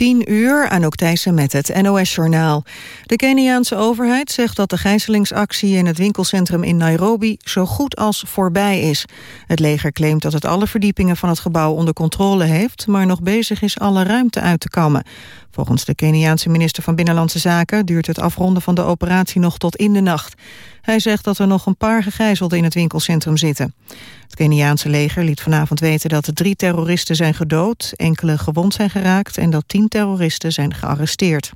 10 uur, Anouk Thijssen met het NOS-journaal. De Keniaanse overheid zegt dat de gijzelingsactie in het winkelcentrum in Nairobi zo goed als voorbij is. Het leger claimt dat het alle verdiepingen van het gebouw onder controle heeft, maar nog bezig is alle ruimte uit te kammen. Volgens de Keniaanse minister van Binnenlandse Zaken duurt het afronden van de operatie nog tot in de nacht. Hij zegt dat er nog een paar gegijzelden in het winkelcentrum zitten. Het Keniaanse leger liet vanavond weten dat drie terroristen zijn gedood, enkele gewond zijn geraakt en dat tien terroristen zijn gearresteerd.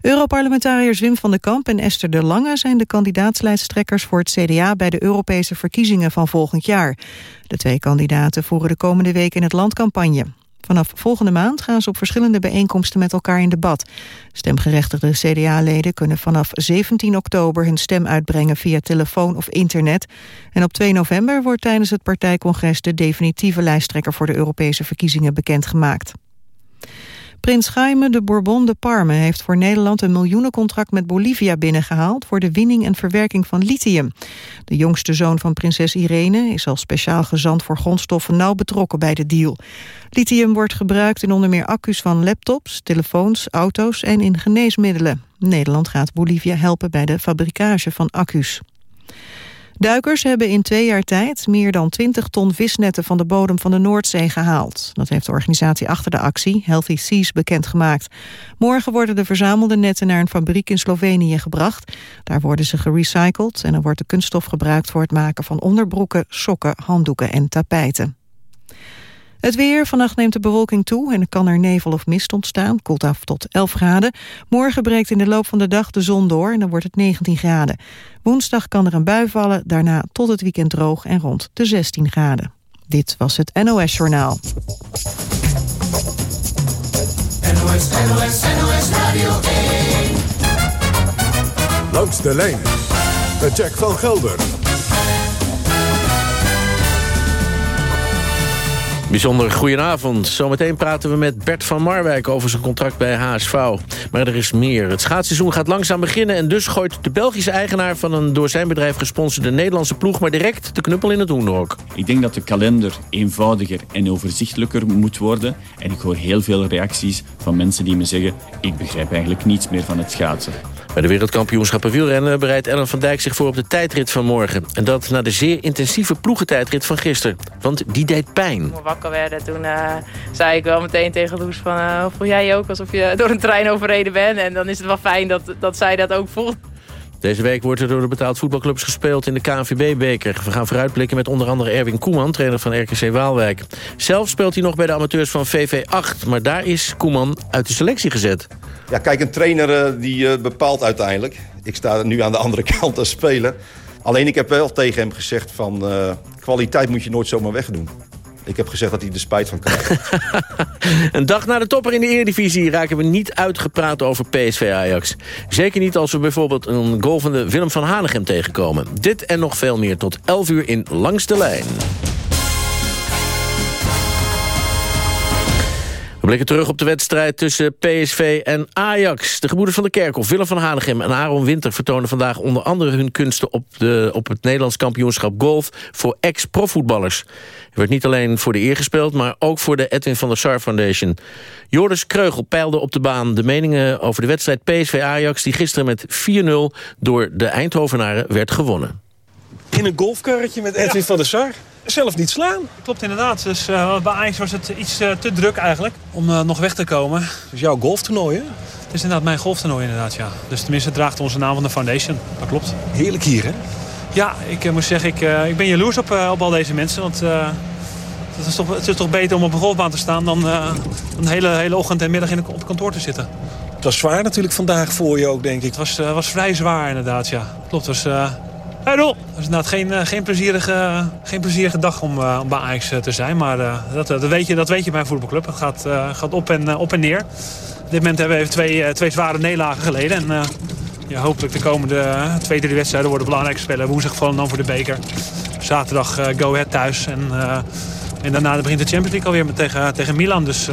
Europarlementariërs Wim van den Kamp en Esther de Lange zijn de kandidaatslijsttrekkers voor het CDA bij de Europese verkiezingen van volgend jaar. De twee kandidaten voeren de komende week in het land campagne. Vanaf volgende maand gaan ze op verschillende bijeenkomsten met elkaar in debat. Stemgerechtigde CDA-leden kunnen vanaf 17 oktober hun stem uitbrengen via telefoon of internet. En op 2 november wordt tijdens het partijcongres de definitieve lijsttrekker voor de Europese verkiezingen bekendgemaakt. Prins Jaime de Bourbon de Parme heeft voor Nederland een miljoenencontract met Bolivia binnengehaald voor de winning en verwerking van lithium. De jongste zoon van prinses Irene is als speciaal gezant voor grondstoffen nauw betrokken bij de deal. Lithium wordt gebruikt in onder meer accu's van laptops, telefoons, auto's en in geneesmiddelen. Nederland gaat Bolivia helpen bij de fabricage van accu's. Duikers hebben in twee jaar tijd meer dan 20 ton visnetten van de bodem van de Noordzee gehaald. Dat heeft de organisatie achter de actie, Healthy Seas, bekendgemaakt. Morgen worden de verzamelde netten naar een fabriek in Slovenië gebracht. Daar worden ze gerecycled en er wordt de kunststof gebruikt voor het maken van onderbroeken, sokken, handdoeken en tapijten. Het weer, vannacht neemt de bewolking toe en kan er nevel of mist ontstaan. Koelt af tot 11 graden. Morgen breekt in de loop van de dag de zon door en dan wordt het 19 graden. Woensdag kan er een bui vallen, daarna tot het weekend droog en rond de 16 graden. Dit was het NOS Journaal. NOS, NOS, NOS Radio 1. Langs de lijn met Jack van Gelder. Bijzonder goedenavond. Zometeen praten we met Bert van Marwijk over zijn contract bij HSV. Maar er is meer. Het schaatsseizoen gaat langzaam beginnen... en dus gooit de Belgische eigenaar van een door zijn bedrijf gesponsorde Nederlandse ploeg... maar direct de knuppel in het hoenderhok. Ik denk dat de kalender eenvoudiger en overzichtelijker moet worden. En ik hoor heel veel reacties van mensen die me zeggen... ik begrijp eigenlijk niets meer van het schaatsen. Bij de wereldkampioenschappen wielrennen bereidt Ellen van Dijk zich voor op de tijdrit van morgen. En dat na de zeer intensieve ploegentijdrit van gisteren. Want die deed pijn. Toen we wakker werden, toen uh, zei ik wel meteen tegen Loes van... Uh, voel jij je ook alsof je door een trein overreden bent? En dan is het wel fijn dat, dat zij dat ook voelt. Deze week wordt er door de betaald voetbalclubs gespeeld in de KNVB-beker. We gaan vooruitblikken met onder andere Erwin Koeman, trainer van RKC Waalwijk. Zelf speelt hij nog bij de amateurs van VV8, maar daar is Koeman uit de selectie gezet. Ja, kijk, een trainer uh, die uh, bepaalt uiteindelijk. Ik sta nu aan de andere kant als speler. Alleen ik heb wel tegen hem gezegd van... Uh, kwaliteit moet je nooit zomaar wegdoen. Ik heb gezegd dat hij er spijt van krijgt. een dag na de topper in de Eredivisie raken we niet uitgepraat over PSV Ajax. Zeker niet als we bijvoorbeeld een golvende Willem van Hanegem tegenkomen. Dit en nog veel meer tot 11 uur in Langs de Lijn. We blikken terug op de wedstrijd tussen PSV en Ajax. De gebroeders van de Kerkhof, Willem van Hanegem en Aaron Winter... vertonen vandaag onder andere hun kunsten op, de, op het Nederlands kampioenschap golf... voor ex-profvoetballers. Er werd niet alleen voor de eer gespeeld, maar ook voor de Edwin van der Sar Foundation. Joris Kreugel peilde op de baan de meningen over de wedstrijd PSV-Ajax... die gisteren met 4-0 door de Eindhovenaren werd gewonnen. In een golfkarretje met Edwin ja. van der Sar? Zelf niet slaan. Klopt inderdaad. Dus uh, bij Ajax was het iets uh, te druk eigenlijk om uh, nog weg te komen. Dus jouw golftoernooi, hè? Het is inderdaad mijn golftoernooi inderdaad, ja. Dus tenminste het draagt onze naam van de foundation. Dat klopt. Heerlijk hier, hè? Ja, ik moet zeggen, ik, ik ben jaloers op, op al deze mensen. Want het is, toch, het is toch beter om op een golfbaan te staan dan een hele, hele ochtend en middag in, op kantoor te zitten. Het was zwaar natuurlijk vandaag voor je ook, denk ik. Het was, was vrij zwaar inderdaad, ja. Klopt, het was... Hey Roel. Het is inderdaad geen, geen, plezierige, geen plezierige dag om, uh, om bij Ajax te zijn. Maar dat, dat, weet je, dat weet je bij een voetbalclub. Het gaat, gaat op, en, op en neer. Op dit moment hebben we even twee, twee zware nederlagen geleden. En ja, hopelijk de komende twee, drie wedstrijden worden belangrijk spelen. Woensdag vallen dan voor de beker. Zaterdag Go Ahead thuis. En En daarna begint de Champions League alweer met tegen, tegen Milan. Dus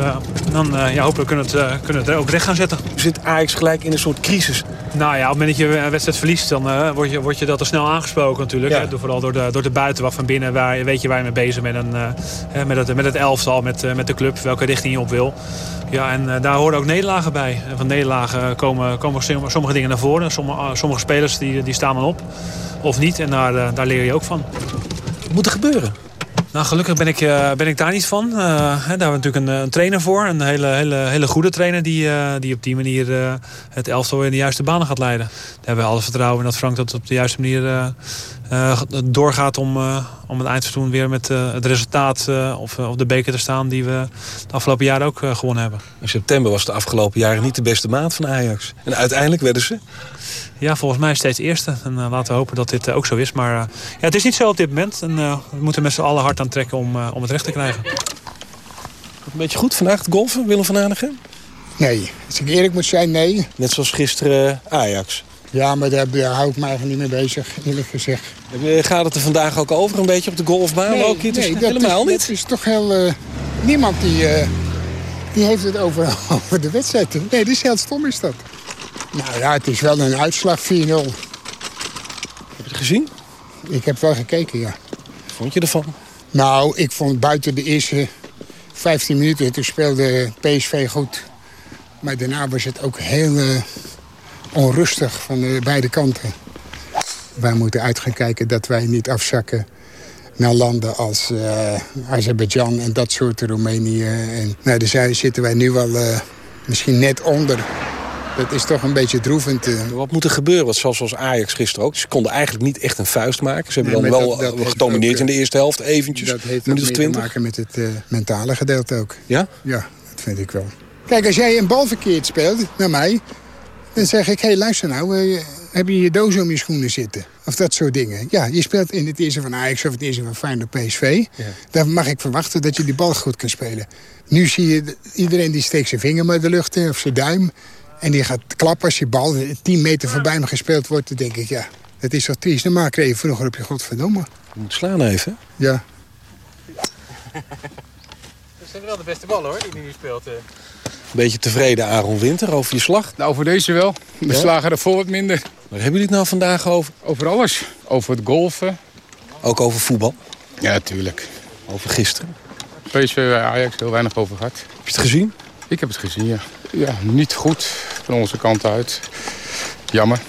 dan ja, hopelijk kunnen we het, kunnen we het ook recht gaan zetten. Zit Ajax gelijk in een soort crisis? Nou ja, op het moment dat je een wedstrijd verliest... dan word, je, word je dat er snel aangesproken natuurlijk. Hè? Vooral door de, door de buitenwacht van binnen. Waar, weet je waar je mee bezig bent. En, met, het, met het elftal, met, met de club. Welke richting je op wil. Ja, en daar horen ook nederlagen bij. En van nederlagen komen, komen sommige dingen naar voren. Sommige, sommige spelers die, die staan dan op. Of niet. En daar, daar leer je ook van. Wat moet er gebeuren? Nou, gelukkig ben ik, uh, ben ik daar niet van. Uh, daar hebben we natuurlijk een, een, trainer voor. Een hele, hele, hele goede trainer die, die op die manier het elftal in de juiste banen gaat leiden. Daar hebben we alle vertrouwen in dat Frank dat op de juiste manier doorgaat... om, om het eindseizoen weer met het resultaat of, of de beker te staan... die we de afgelopen jaren ook gewonnen hebben. In september was de afgelopen jaren niet de beste maand van Ajax. En uiteindelijk werden ze... Ja, volgens mij steeds eerste. En uh, laten we hopen dat dit uh, ook zo is. Maar uh, ja, het is niet zo op dit moment. En we moeten met z'n allen hard aan trekken om, om het recht te krijgen. Een beetje goed vandaag het golfen, Willem van Hanegem? Nee, als ik eerlijk moet zijn, nee. Net zoals gisteren Ajax. Ja, maar daar, daar hou ik me eigenlijk niet mee bezig, eerlijk gezegd. Gaat het er vandaag ook over, een beetje op de golfbaan? Nee, ook? nee is dat helemaal is, niet. Dat is toch heel... niemand die, die heeft het over, over de wedstrijd. Nee, dat is heel stom is dat. Nou ja, het is wel een uitslag 4-0. Heb je het gezien? Ik heb wel gekeken, ja. Wat vond je ervan? Nou, ik vond buiten de eerste 15 minuten... toen speelde PSV goed. Maar daarna was het ook heel uh, onrustig van de beide kanten. Wij moeten uit gaan kijken dat wij niet afzakken naar landen als uh, Azerbeidzjan en dat soort Roemenië. En, nou, dus daar zitten wij nu wel uh, misschien net onder. Dat is toch een beetje droevend. Uh. Wat moet er gebeuren? Want zoals, zoals Ajax gisteren ook. Ze konden eigenlijk niet echt een vuist maken. Ze hebben nee, dan wel dat, dat gedomineerd ook, in de eerste helft eventjes. Dat heeft ook te maken met het mentale gedeelte ook. Ja? Ja, dat vind ik wel. Kijk, als jij een bal verkeerd speelt, naar mij... dan zeg ik, hé, hey, luister nou... Uh, heb je je doos om je schoenen zitten? Of dat soort dingen. Ja, je speelt in het eerste van Ajax of het eerste van Feyenoord PSV. Ja. Dan mag ik verwachten dat je die bal goed kan spelen. Nu zie je iedereen die steekt zijn vinger met de lucht in of zijn duim... En die gaat klappen als je bal 10 meter voorbij me gespeeld wordt. Dan denk ik, ja, dat is toch triest. Normaal kreeg je vroeger op je godverdomme. Je moet slaan even. Ja. Dat zijn wel de beste ballen hoor, die nu speelt. Beetje tevreden, Aaron Winter, over je slag? Nou, voor deze wel. Ja? slagen ervoor wat minder. Waar hebben jullie het nou vandaag over? Over alles. Over het golfen. Ook over voetbal? Ja, tuurlijk. Over gisteren? PSV Ajax, heel weinig over gehad. Heb je het gezien? Ik heb het gezien, ja. Ja, niet goed van onze kant uit. Jammer.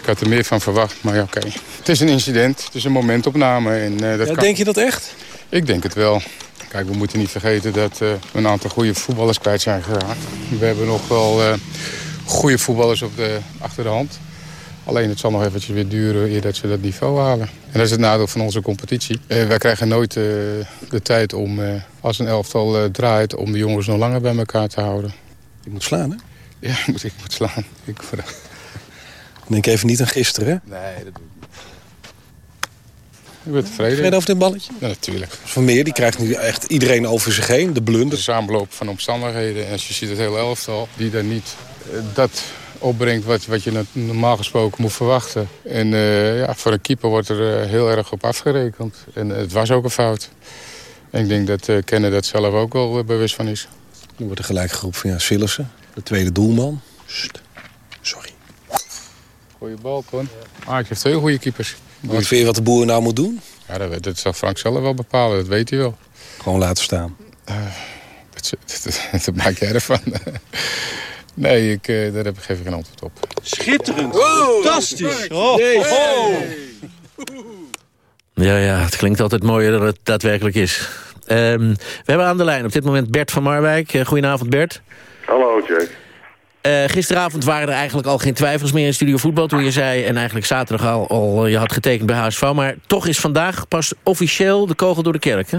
Ik had er meer van verwacht, maar ja, oké. Okay. Het is een incident, het is een momentopname. En, uh, dat ja, kan... Denk je dat echt? Ik denk het wel. Kijk, we moeten niet vergeten dat uh, we een aantal goede voetballers kwijt zijn geraakt. We hebben nog wel uh, goede voetballers op de, achter de hand. Alleen het zal nog eventjes weer duren eer dat ze dat niveau halen. En dat is het nadeel van onze competitie. Uh, wij krijgen nooit uh, de tijd om, uh, als een elftal draait... om de jongens nog langer bij elkaar te houden. Je moet slaan, hè? Ja, ik moet, ik moet slaan. Ik... Denk even niet aan gisteren, hè? Nee, dat doe ik niet. Ik ben tevreden. Tevreden over dit balletje? Ja, natuurlijk. Van Meer die krijgt nu echt iedereen over zich heen. De blunder. De samenloop van omstandigheden. En als je ziet het hele elftal, die daar niet... dat opbrengt wat, wat je normaal gesproken moet verwachten. En uh, ja, voor een keeper wordt er uh, heel erg op afgerekend. En het was ook een fout. En ik denk dat uh, Kenne dat zelf ook wel bewust van is. Nu wordt er gelijk geroepen van ja, Sillissen, de tweede doelman. Sst. Sorry. Goeie bal, Kon. Ja. Ah, ik heb twee goede keepers. Wat vind je wat de boer nou moet doen? Ja, dat, dat zal Frank zelf wel bepalen, dat weet hij wel. Gewoon laten staan? dat, dat, dat maak jij ervan. Nee, ik, uh, daar heb ik, geef ik geen antwoord op. Schitterend. Fantastisch. Oh. Nee. Oh. Ja, ja, het klinkt altijd mooier dan het daadwerkelijk is. Um, we hebben aan de lijn op dit moment Bert van Marwijk. Uh, goedenavond, Bert. Hallo, Jack. Uh, gisteravond waren er eigenlijk al geen twijfels meer in Studio Voetbal... toen je zei, en eigenlijk zaterdag al, al je had getekend bij HSV... maar toch is vandaag pas officieel de kogel door de kerk, hè?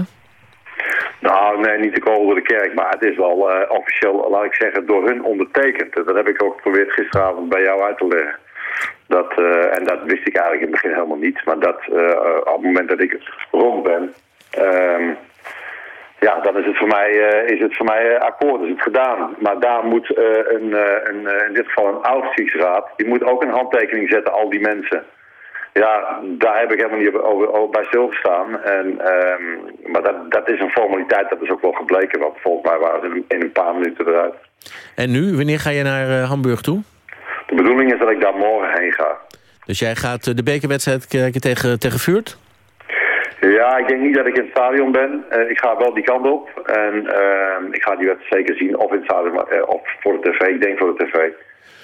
Nou, nee, niet de kogel door de kerk, maar het is wel uh, officieel, laat ik zeggen, door hun ondertekend. Dat heb ik ook geprobeerd gisteravond bij jou uit te leggen. Dat, en dat wist ik eigenlijk in het begin helemaal niet. Maar dat op het moment dat ik rond ben, um, ja, dan is het voor mij, is het voor mij akkoord, is het gedaan. Maar daar moet een, een, in dit geval een oudstiesraad, die moet ook een handtekening zetten, al die mensen. Ja, daar heb ik helemaal niet over, over bij stilgestaan. En, ehm, maar dat, dat is een formaliteit, dat is ook wel gebleken. Want volgens mij waren ze in een paar minuten eruit. En nu, wanneer ga je naar Hamburg toe? De bedoeling is dat ik daar morgen heen ga. Dus jij gaat de bekerwedstrijd kijken tegen, tegen Vuurt? Ja, ik denk niet dat ik in het stadion ben. Uh, ik ga wel die kant op. En ehm, ik ga die wedstrijd zeker zien, of in het stadion of voor de tv. Ik denk voor de tv.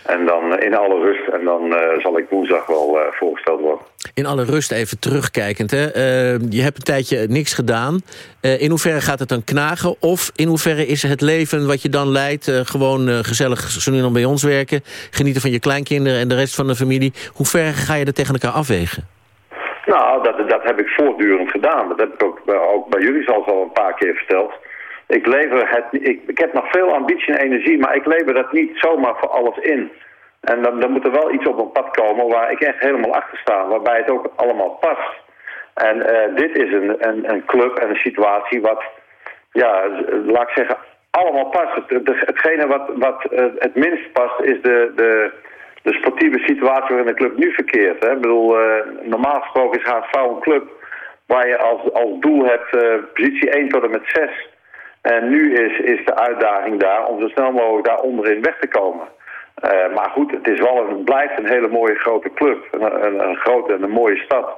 En dan in alle rust. En dan zal ik woensdag wel voorgesteld worden. In alle rust even terugkijkend. Hè? Uh, je hebt een tijdje niks gedaan. in hoeverre gaat het dan knagen? Of in hoeverre is het leven wat je dan leidt... gewoon gezellig zo nu dan bij ons werken... genieten van je kleinkinderen en de rest van de familie... hoe ver ga je dat tegen elkaar afwegen? Nou, dat, dat heb ik voortdurend gedaan. Dat heb ik ook, ook bij jullie zelfs al een paar keer verteld. Ik, lever het, ik, ik heb nog veel ambitie en energie, maar ik lever dat niet zomaar voor alles in. En dan, dan moet er wel iets op een pad komen waar ik echt helemaal achter sta, waarbij het ook allemaal past. En uh, dit is een, een, een, club en een situatie wat, ja, laat ik zeggen, allemaal past. Het, hetgene wat, wat uh, het minst past is de, de, de sportieve situatie waarin de club nu verkeert. Hè? Ik bedoel, uh, normaal gesproken is HSV een club waar je als, als doel hebt positie 1 tot en met 6. En nu is, is de uitdaging daar om zo snel mogelijk daar onderin weg te komen. Uh, maar goed, het is wel een, blijft een hele mooie grote club. Een, een, een grote en een mooie stad.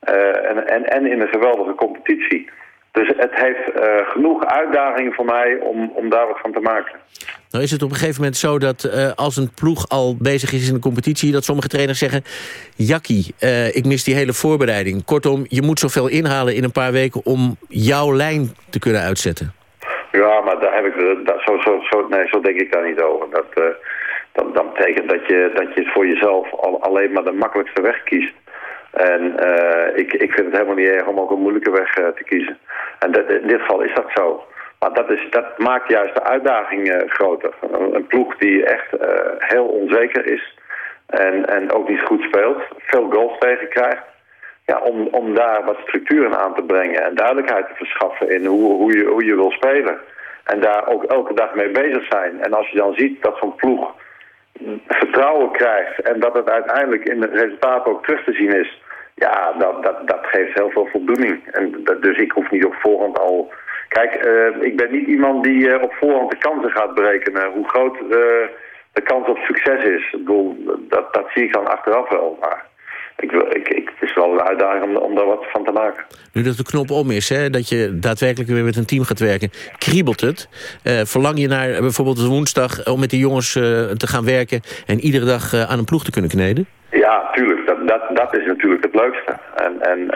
En, en, in een geweldige competitie. Dus het heeft genoeg uitdagingen voor mij om, om daar wat van te maken. Nou is het op een gegeven moment zo dat uh, als een ploeg al bezig is in de competitie... dat sommige trainers zeggen, Jakkie, uh, ik mis die hele voorbereiding. Kortom, je moet zoveel inhalen in een paar weken om jouw lijn te kunnen uitzetten. Ja, maar daar heb ik, dat, zo, zo, zo, nee, zo denk ik daar niet over. Dat, dat, betekent dat je, dat je voor jezelf al, alleen maar de makkelijkste weg kiest. En ik, ik vind het helemaal niet erg om ook een moeilijke weg te kiezen. En dat, in dit geval is dat zo. Maar dat, maakt juist de uitdaging uh, groter. Een, ploeg die echt heel onzeker is en, en ook niet goed speelt. Veel goals tegen krijgt ja, om, om daar wat structuren aan te brengen en duidelijkheid te verschaffen in hoe, hoe, je, hoe je wil spelen. En daar ook elke dag mee bezig zijn. En als je dan ziet dat zo'n ploeg vertrouwen krijgt en dat het uiteindelijk in het resultaat ook terug te zien is, ja, dat, dat, dat geeft heel veel voldoening. En dat, dus ik hoef niet op voorhand al... Kijk, uh, ik ben niet iemand die uh, op voorhand de kansen gaat berekenen. Hoe groot uh, de kans op succes is. Ik bedoel, dat, dat zie ik dan achteraf wel. Maar ik, ik, ik, het is wel een uitdaging om, om daar wat van te maken. Nu dat de knop om is, hè, dat je daadwerkelijk weer met een team gaat werken, kriebelt het? Verlang je naar bijvoorbeeld woensdag om met die jongens te gaan werken... en iedere dag aan een ploeg te kunnen kneden? Ja, tuurlijk. Dat, dat, dat is natuurlijk het leukste. En, en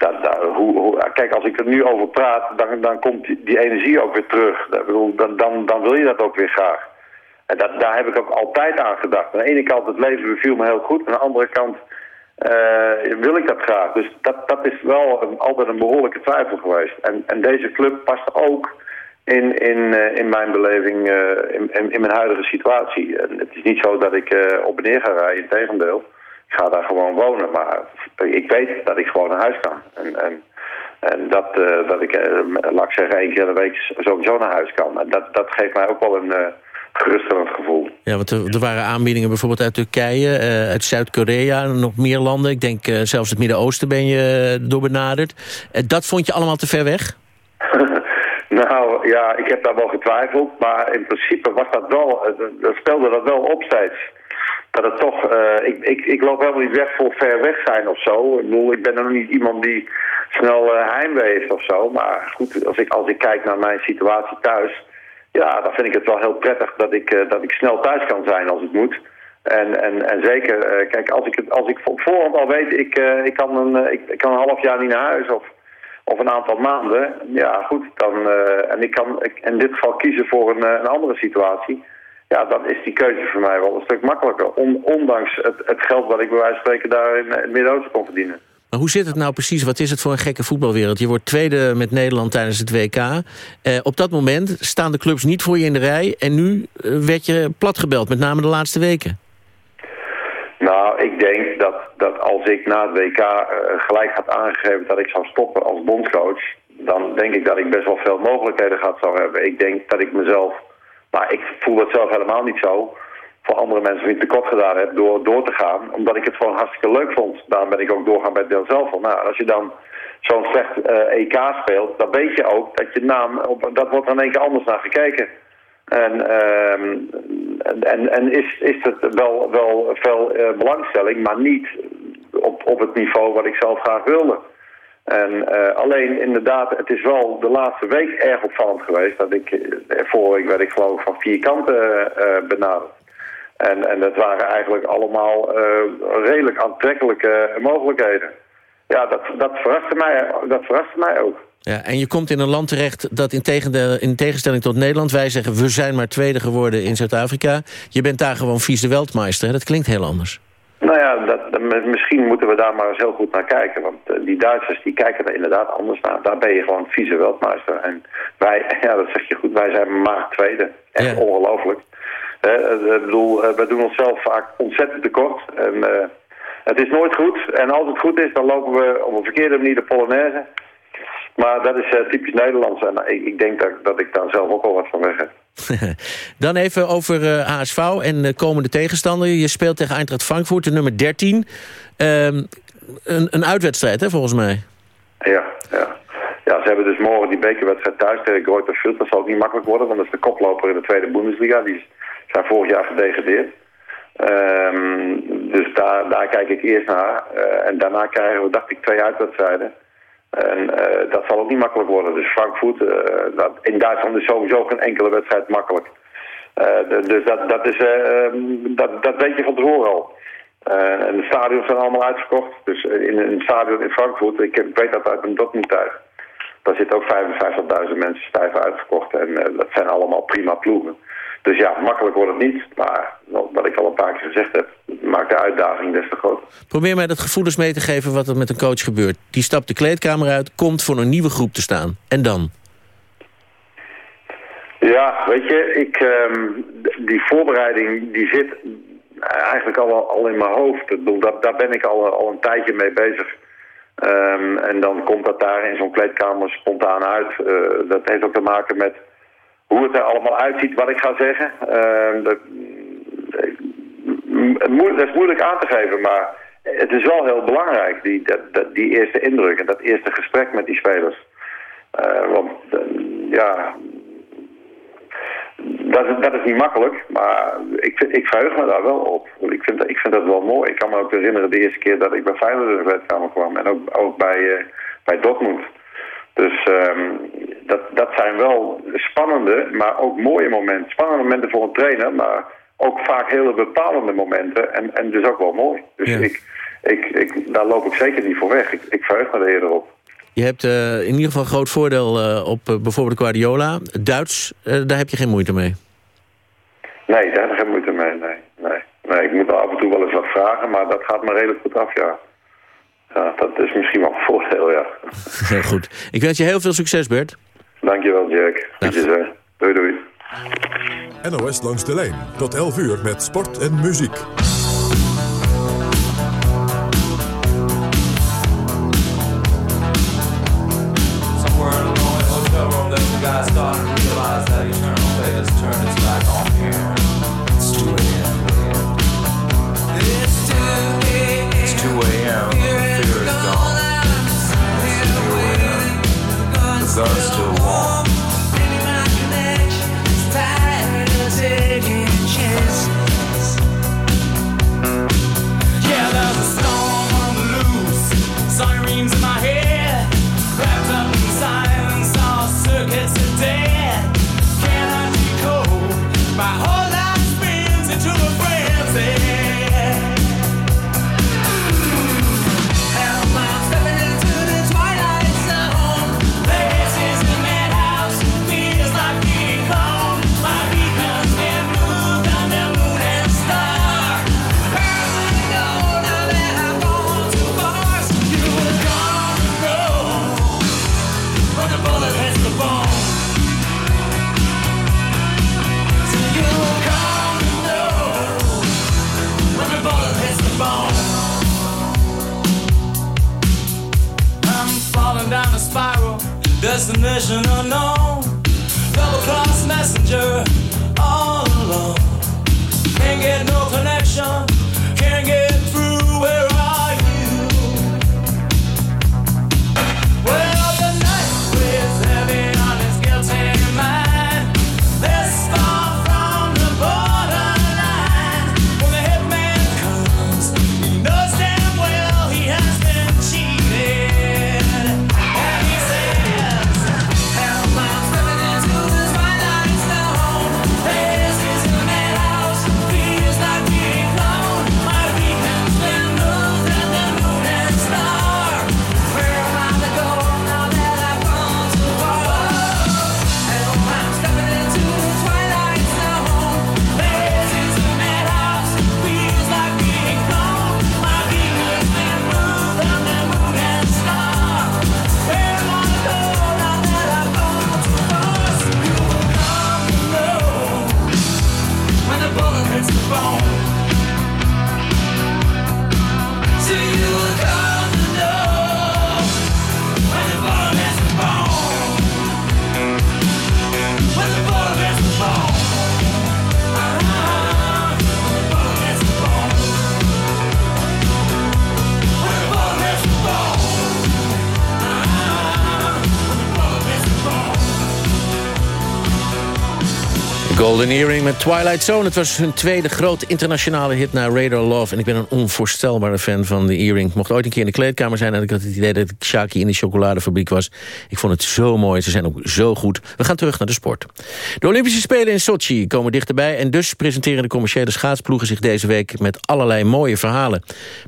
dat, hoe, hoe, kijk, als ik er nu over praat, dan, dan komt die, energie ook weer terug. Dan, dan, dan wil je dat ook weer graag. En dat, daar heb ik ook altijd aan gedacht. Aan de ene kant, het leven beviel me heel goed. Aan de andere kant uh, wil ik dat graag. Dus dat, dat is wel altijd een behoorlijke twijfel geweest. En, en deze club past ook in, in, uh, in mijn beleving, in, in, in, mijn huidige situatie. En het is niet zo dat ik op en neer ga rijden, integendeel. Ik ga daar gewoon wonen, maar ik weet dat ik gewoon naar huis kan. En, en, en dat, dat ik, laat ik zeggen, één keer de week sowieso naar huis kan. En dat, dat geeft mij ook wel een geruststellend gevoel. Ja, want er, er, waren aanbiedingen bijvoorbeeld uit Turkije, uh, uit Zuid-Korea, nog meer landen. Ik denk uh, zelfs het Midden-Oosten ben je uh, door benaderd. dat vond je allemaal te ver weg? nou ja, ik heb daar wel getwijfeld, maar in principe was dat wel, dat speelde dat wel op steeds. Dat het toch, ik, ik, ik loop helemaal niet weg voor ver weg zijn of zo. Ik bedoel, ik ben nog niet iemand die snel heimwee heeft of zo. Maar goed, als ik, als ik kijk naar mijn situatie thuis ja, dan vind ik het wel heel prettig dat ik, uh, dat ik snel thuis kan zijn als het moet. En, en, en zeker, kijk, als ik, het, als ik op voorhand al weet, ik, ik, kan een, ik, ik, kan een half jaar niet naar huis of, of een aantal maanden. Ja, goed, dan, en ik kan ik, in dit geval kiezen voor een, een andere situatie. Ja, dan is die keuze voor mij wel een stuk makkelijker. On, ondanks het, het geld wat ik bij wijze van spreken daar in het Midden-Oosten kon verdienen. Maar hoe zit het nou precies? Wat is het voor een gekke voetbalwereld? Je wordt tweede met Nederland tijdens het WK. Eh, op dat moment staan de clubs niet voor je in de rij... en nu eh, werd je platgebeld, met name de laatste weken. Nou, ik denk dat, dat als ik na het WK uh, eh, gelijk had aangegeven... dat ik zou stoppen als bondscoach... dan denk ik dat ik best wel veel mogelijkheden gehad zou hebben. Ik denk dat ik mezelf... Maar ik voel het zelf helemaal niet zo... voor andere mensen niet tekort gedaan heb door door te gaan. Omdat ik het gewoon hartstikke leuk vond. Daarom ben ik ook doorgaan bij Del zelf. Nou, als je dan zo'n slecht eh, EK speelt, dan weet je ook dat je naam, op, dat wordt er in keer anders naar gekeken. En, ehm, en, en is, is het wel, wel veel uh, belangstelling, maar niet op, op het niveau wat ik zelf graag wilde. En uh, alleen inderdaad, het is wel de laatste week erg opvallend geweest. Dat ik, vorige week werd ik geloof van vier kanten uh, benaderd. En, en dat waren eigenlijk allemaal redelijk aantrekkelijke mogelijkheden. Ja, dat, dat, verraste mij, dat verraste mij ook. Ja, en je komt in een land terecht dat in, in tegenstelling tot Nederland... wij zeggen, we zijn maar tweede geworden in Zuid-Afrika. Je bent daar gewoon vieze wereldmeister. Dat klinkt heel anders. Nou ja, dat, misschien moeten we daar maar eens heel goed naar kijken. Want uh, die Duitsers die kijken er inderdaad anders naar. Daar ben je gewoon vieze wereldmeister. En wij, ja, dat zeg je goed, wij zijn maar tweede. Echt ja. ongelooflijk. Uh, ik bedoel, uh, we doen onszelf vaak ontzettend tekort. En het is nooit goed. En als het goed is, dan lopen we op een verkeerde manier de Polonaise. Maar dat is typisch Nederlands. En ik, ik denk dat, dat ik daar zelf ook al wat van weg heb. Dan even over uh, HSV en de komende tegenstander. Je speelt tegen Eintracht Frankfurt, de nummer 13. Um, een, een uitwedstrijd, hè, volgens mij. Ja, ja. Ja, ze hebben dus morgen die bekerwedstrijd thuis tegen Greuther Field. Dat zal ook niet makkelijk worden, want dat is de koploper in de tweede Bundesliga. Die zijn vorig jaar gedegradeerd. Um, dus daar, daar kijk ik eerst naar. Uh, en daarna krijgen we, dacht ik, twee uitwedstrijden. En uh, dat zal ook niet makkelijk worden. Dus Frankfurt, uh, dat, in Duitsland is sowieso geen enkele wedstrijd makkelijk. De, dus dat, dat, is, ehm, dat, dat weet je van tevoren al. en de stadions zijn allemaal uitverkocht. Dus in een stadion in Frankfurt, ik, weet dat uit een Dortmund-tuig. Daar zitten ook 55.000 mensen stijf uitverkocht. En dat zijn allemaal prima ploegen. Dus ja, makkelijk wordt het niet. Maar wat ik al een paar keer gezegd heb, maakt de uitdaging des te groter. Probeer mij dat gevoel eens mee te geven wat er met een coach gebeurt. Die stapt de kleedkamer uit, komt voor een nieuwe groep te staan. En dan? Ja, weet je, ik, um, die voorbereiding die zit eigenlijk al, al in mijn hoofd. Daar, daar ben ik al, al een tijdje mee bezig. Um, en dan komt dat daar in zo'n kleedkamer spontaan uit. Uh, dat heeft ook te maken met hoe het er allemaal uitziet, wat ik ga zeggen. Uh, dat, dat, is moeilijk aan te geven, maar het is wel heel belangrijk, die, die eerste indruk en dat eerste gesprek met die spelers. Uh, want uh, ja, dat, dat is niet makkelijk, maar ik, ik verheug me daar wel op. Ik vind, ik vind dat wel mooi. Ik kan me ook herinneren de eerste keer dat ik bij Feyenoord in de kwam en ook, ook bij, uh, bij Dortmund. Dus um, dat, dat zijn wel spannende, maar ook mooie momenten. Spannende momenten voor een trainer, maar ook vaak hele bepalende momenten. En, en dus ook wel mooi. Dus ik, ik, ik, daar loop ik zeker niet voor weg. Ik, ik verheug me er eerder op. Je hebt uh, in ieder geval een groot voordeel uh, op uh, bijvoorbeeld Guardiola. Duits, daar heb je geen moeite mee? Nee, daar heb ik geen moeite mee, nee. nee. Nee, ik moet af en toe wel eens wat vragen, maar dat gaat me redelijk goed af, ja. Ja, dat is misschien wel een voordeel, ja. Heel goed. Ik wens je heel veel succes, Bert. Dankjewel, Jack. Goedjes, hè. Doei, doei. NOS langs de lijn. Tot 11 uur met sport en muziek. Somewhere in a lonely hotel room, there's a guy starting to realize that eternal fate has turned its back on here. It's 2 a.m. It's 2 a.m. 2 a.m. Fear is gone. Here we are. The gun's still Golden Earring met Twilight Zone. Het was hun tweede grote internationale hit na Radar Love. En ik ben een onvoorstelbare fan van de Earring. Mocht ooit een keer in de kleedkamer zijn... en ik had het idee dat ik Shaki in de chocoladefabriek was. Ik vond het zo mooi. Ze zijn ook zo goed. We gaan terug naar de sport. De Olympische Spelen in Sochi komen dichterbij... en dus presenteren de commerciële schaatsploegen zich deze week... met allerlei mooie verhalen.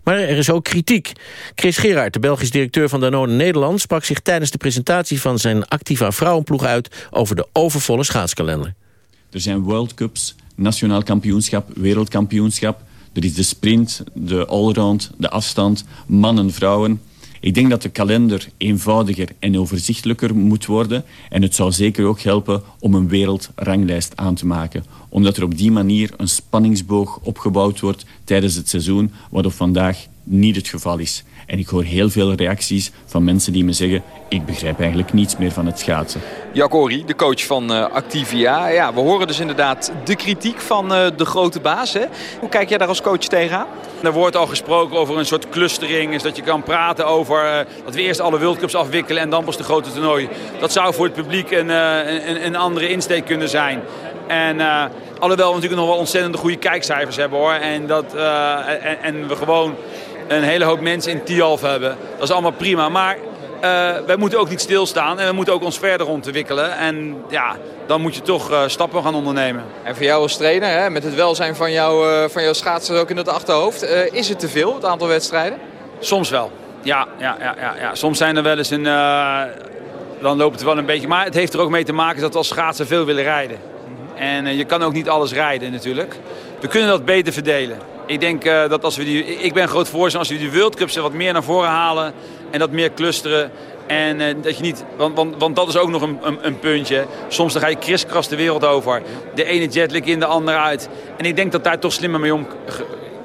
Maar er is ook kritiek. Chris Gerard, de Belgisch directeur van Danone Nederland... sprak zich tijdens de presentatie van zijn Activa vrouwenploeg uit... over de overvolle schaatskalender. Er zijn World Cups, nationaal kampioenschap, wereldkampioenschap. Er is de sprint, de allround, de afstand, mannen, vrouwen. Ik denk dat de kalender eenvoudiger en overzichtelijker moet worden. En het zou zeker ook helpen om een wereldranglijst aan te maken. Omdat er op die manier een spanningsboog opgebouwd wordt tijdens het seizoen, wat op vandaag niet het geval is. En ik hoor heel veel reacties van mensen die me zeggen... ik begrijp eigenlijk niets meer van het schaatsen. Jack Ory, de coach van eh, Activia. Ja, we horen dus inderdaad de kritiek van eh, de grote baas. Hè? Hoe kijk jij daar als coach tegenaan? Er wordt al gesproken over een soort clustering. Is dat je kan praten over eh, dat we eerst alle World Cups afwikkelen en dan pas de grote toernooi. Dat zou voor het publiek een, eh, een, een andere insteek kunnen zijn. En uh, alhoewel we natuurlijk nog wel ontzettend goede kijkcijfers hebben hoor. En, dat, uh, en, en, we gewoon een hele hoop mensen in Tialf hebben. Dat is allemaal prima. Maar uh, wij moeten ook niet stilstaan en we moeten ook ons verder ontwikkelen. En ja, dan moet je toch uh, stappen gaan ondernemen. En voor jou als trainer, hè, met het welzijn van, jou, uh, van jouw schaatsers ook in het achterhoofd, is het te veel, het aantal wedstrijden? Soms wel. Ja, ja, ja, ja, ja. soms zijn er wel eens een... dan loopt het wel een beetje. Maar het heeft er ook mee te maken dat we als schaatsen veel willen rijden. En je kan ook niet alles rijden natuurlijk. We kunnen dat beter verdelen. Ik denk uh, dat als we die... Ik ben groot voorstander als we die World Cups wat meer naar voren halen. En dat meer clusteren. En uh, dat je niet... Want, want, want dat is ook nog een, een, een puntje. Soms dan ga je kriskras de wereld over. De ene jet ligt in de andere uit. En ik denk dat daar toch slimmer mee om...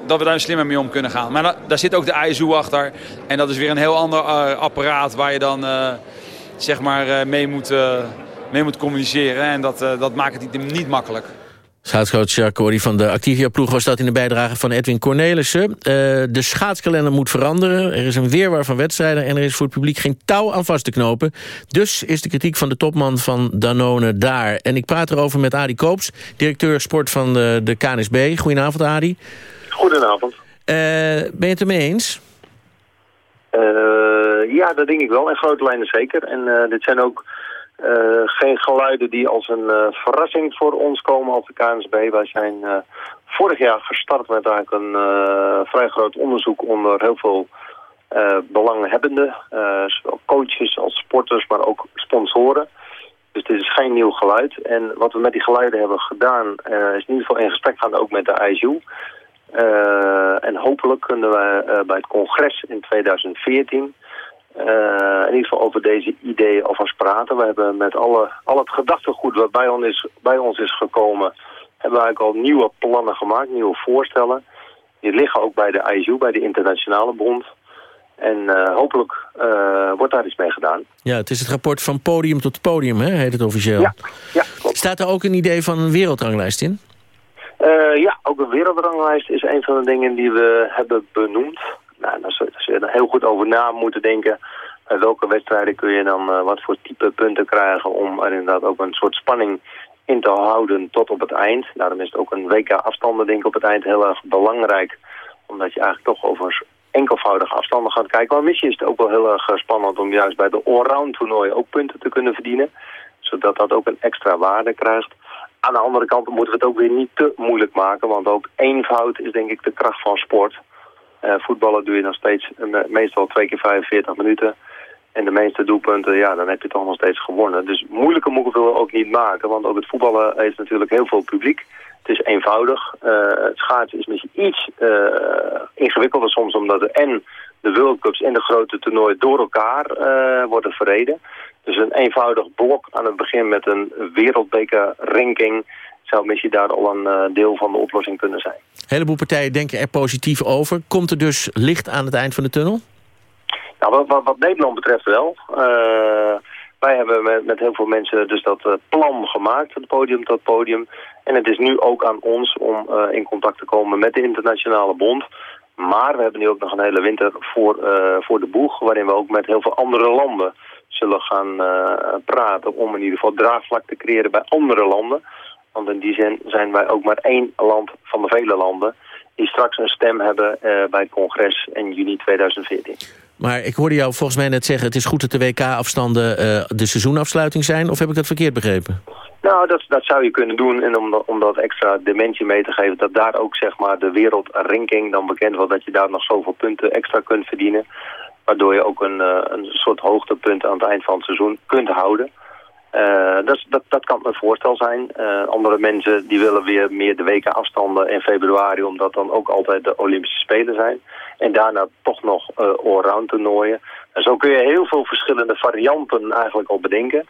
Dat we daar slimmer mee om kunnen gaan. Maar da, daar zit ook de ISU achter. En dat is weer een heel ander uh, apparaat waar je dan zeg maar mee moet, mee moet communiceren. En dat, dat maakt het niet, niet makkelijk. Schaatscoach Jacques van de Activia-ploeg was dat in de bijdrage van Edwin Cornelissen. Uh, de schaatskalender moet veranderen. Er is een weerwaar van wedstrijden en er is voor het publiek geen touw aan vast te knopen. Dus is de kritiek van de topman van Danone daar. En ik praat erover met Adi Koops, directeur sport van de, de KNSB. Goedenavond, Adi. Goedenavond. Uh, ben je het ermee eens? Uh, ja, dat denk ik wel. In grote lijnen zeker. En dit zijn ook... Uh, geen geluiden die als een uh, verrassing voor ons komen als de KNSB. Wij zijn uh, vorig jaar gestart met eigenlijk een vrij groot onderzoek onder heel veel belanghebbenden. zowel coaches als sporters, maar ook sponsoren. Dus dit is geen nieuw geluid. En wat we met die geluiden hebben gedaan is in ieder geval in gesprek gaan ook met de ISU. en hopelijk kunnen we bij het congres in 2014... Uh, in ieder geval over deze ideeën alvast praten. We hebben met alle, al het gedachtegoed wat bij ons, is, bij ons is gekomen... hebben we eigenlijk al nieuwe plannen gemaakt, nieuwe voorstellen. Die liggen ook bij de ISU, bij de Internationale Bond. En uh, hopelijk uh, wordt daar iets mee gedaan. Ja, het is het rapport van podium tot podium, hè, heet het officieel. Ja, ja klopt. Staat er ook een idee van een wereldranglijst in? ja, ook een wereldranglijst is een van de dingen die we hebben benoemd. Nou, zul je er heel goed over na moeten denken. Bij welke wedstrijden kun je dan uh, wat voor type punten krijgen om er inderdaad ook een soort spanning in te houden tot op het eind. Daarom is het ook een WK afstanden denk ik op het eind heel erg belangrijk. Omdat je eigenlijk toch over enkelvoudige afstanden gaat kijken. Maar misschien is het ook wel heel erg spannend om juist bij de allround toernooien ook punten te kunnen verdienen. Zodat dat ook een extra waarde krijgt. Aan de andere kant moeten we het ook weer niet te moeilijk maken. Want ook eenvoud is denk ik de kracht van sport. Uh, voetballen doe je nog steeds uh, meestal twee keer 45 minuten. En de meeste doelpunten, ja, dan heb je toch nog steeds gewonnen. Dus moeilijker moeten we ook niet maken. Want ook het voetballen heeft natuurlijk heel veel publiek. Het is eenvoudig. Uh, het schaatsen is misschien iets ingewikkelder soms. Omdat de en de World Cups en de grote toernooien door elkaar worden verreden. Dus een eenvoudig blok aan het begin met een wereldbeker ranking zou misschien daar al een uh, deel van de oplossing kunnen zijn. Een heleboel partijen denken er positief over. Komt er dus licht aan het eind van de tunnel? Nou, wat, wat, wat Nederland betreft wel. Uh, wij hebben met, met, heel veel mensen dus dat uh, plan gemaakt, het podium tot podium. En het is nu ook aan ons om in contact te komen met de internationale bond. Maar we hebben nu ook nog een hele winter voor, voor de boeg, waarin we ook met heel veel andere landen zullen gaan praten om in ieder geval draagvlak te creëren bij andere landen. Want in die zin zijn wij ook maar één land van de vele landen die straks een stem hebben eh, bij het congres in juni 2014. Maar ik hoorde jou volgens mij net zeggen... het is goed dat de WK-afstanden eh, de seizoenafsluiting zijn. Of heb ik dat verkeerd begrepen? Nou, dat, dat zou je kunnen doen. En om, dat- om dat extra dimensie mee te geven, dat daar ook zeg maar de wereldranking dan bekend wordt, dat je daar nog zoveel punten extra kunt verdienen. Waardoor je ook een, eh, een soort hoogtepunt aan het eind van het seizoen kunt houden. Eh, dat, dat, kan een voorstel zijn. Eh, andere mensen die willen weer meer de weken afstanden in februari, omdat dan ook altijd de Olympische Spelen zijn. En daarna toch nog eh allround toernooien. En zo kun je heel veel verschillende varianten eigenlijk al bedenken.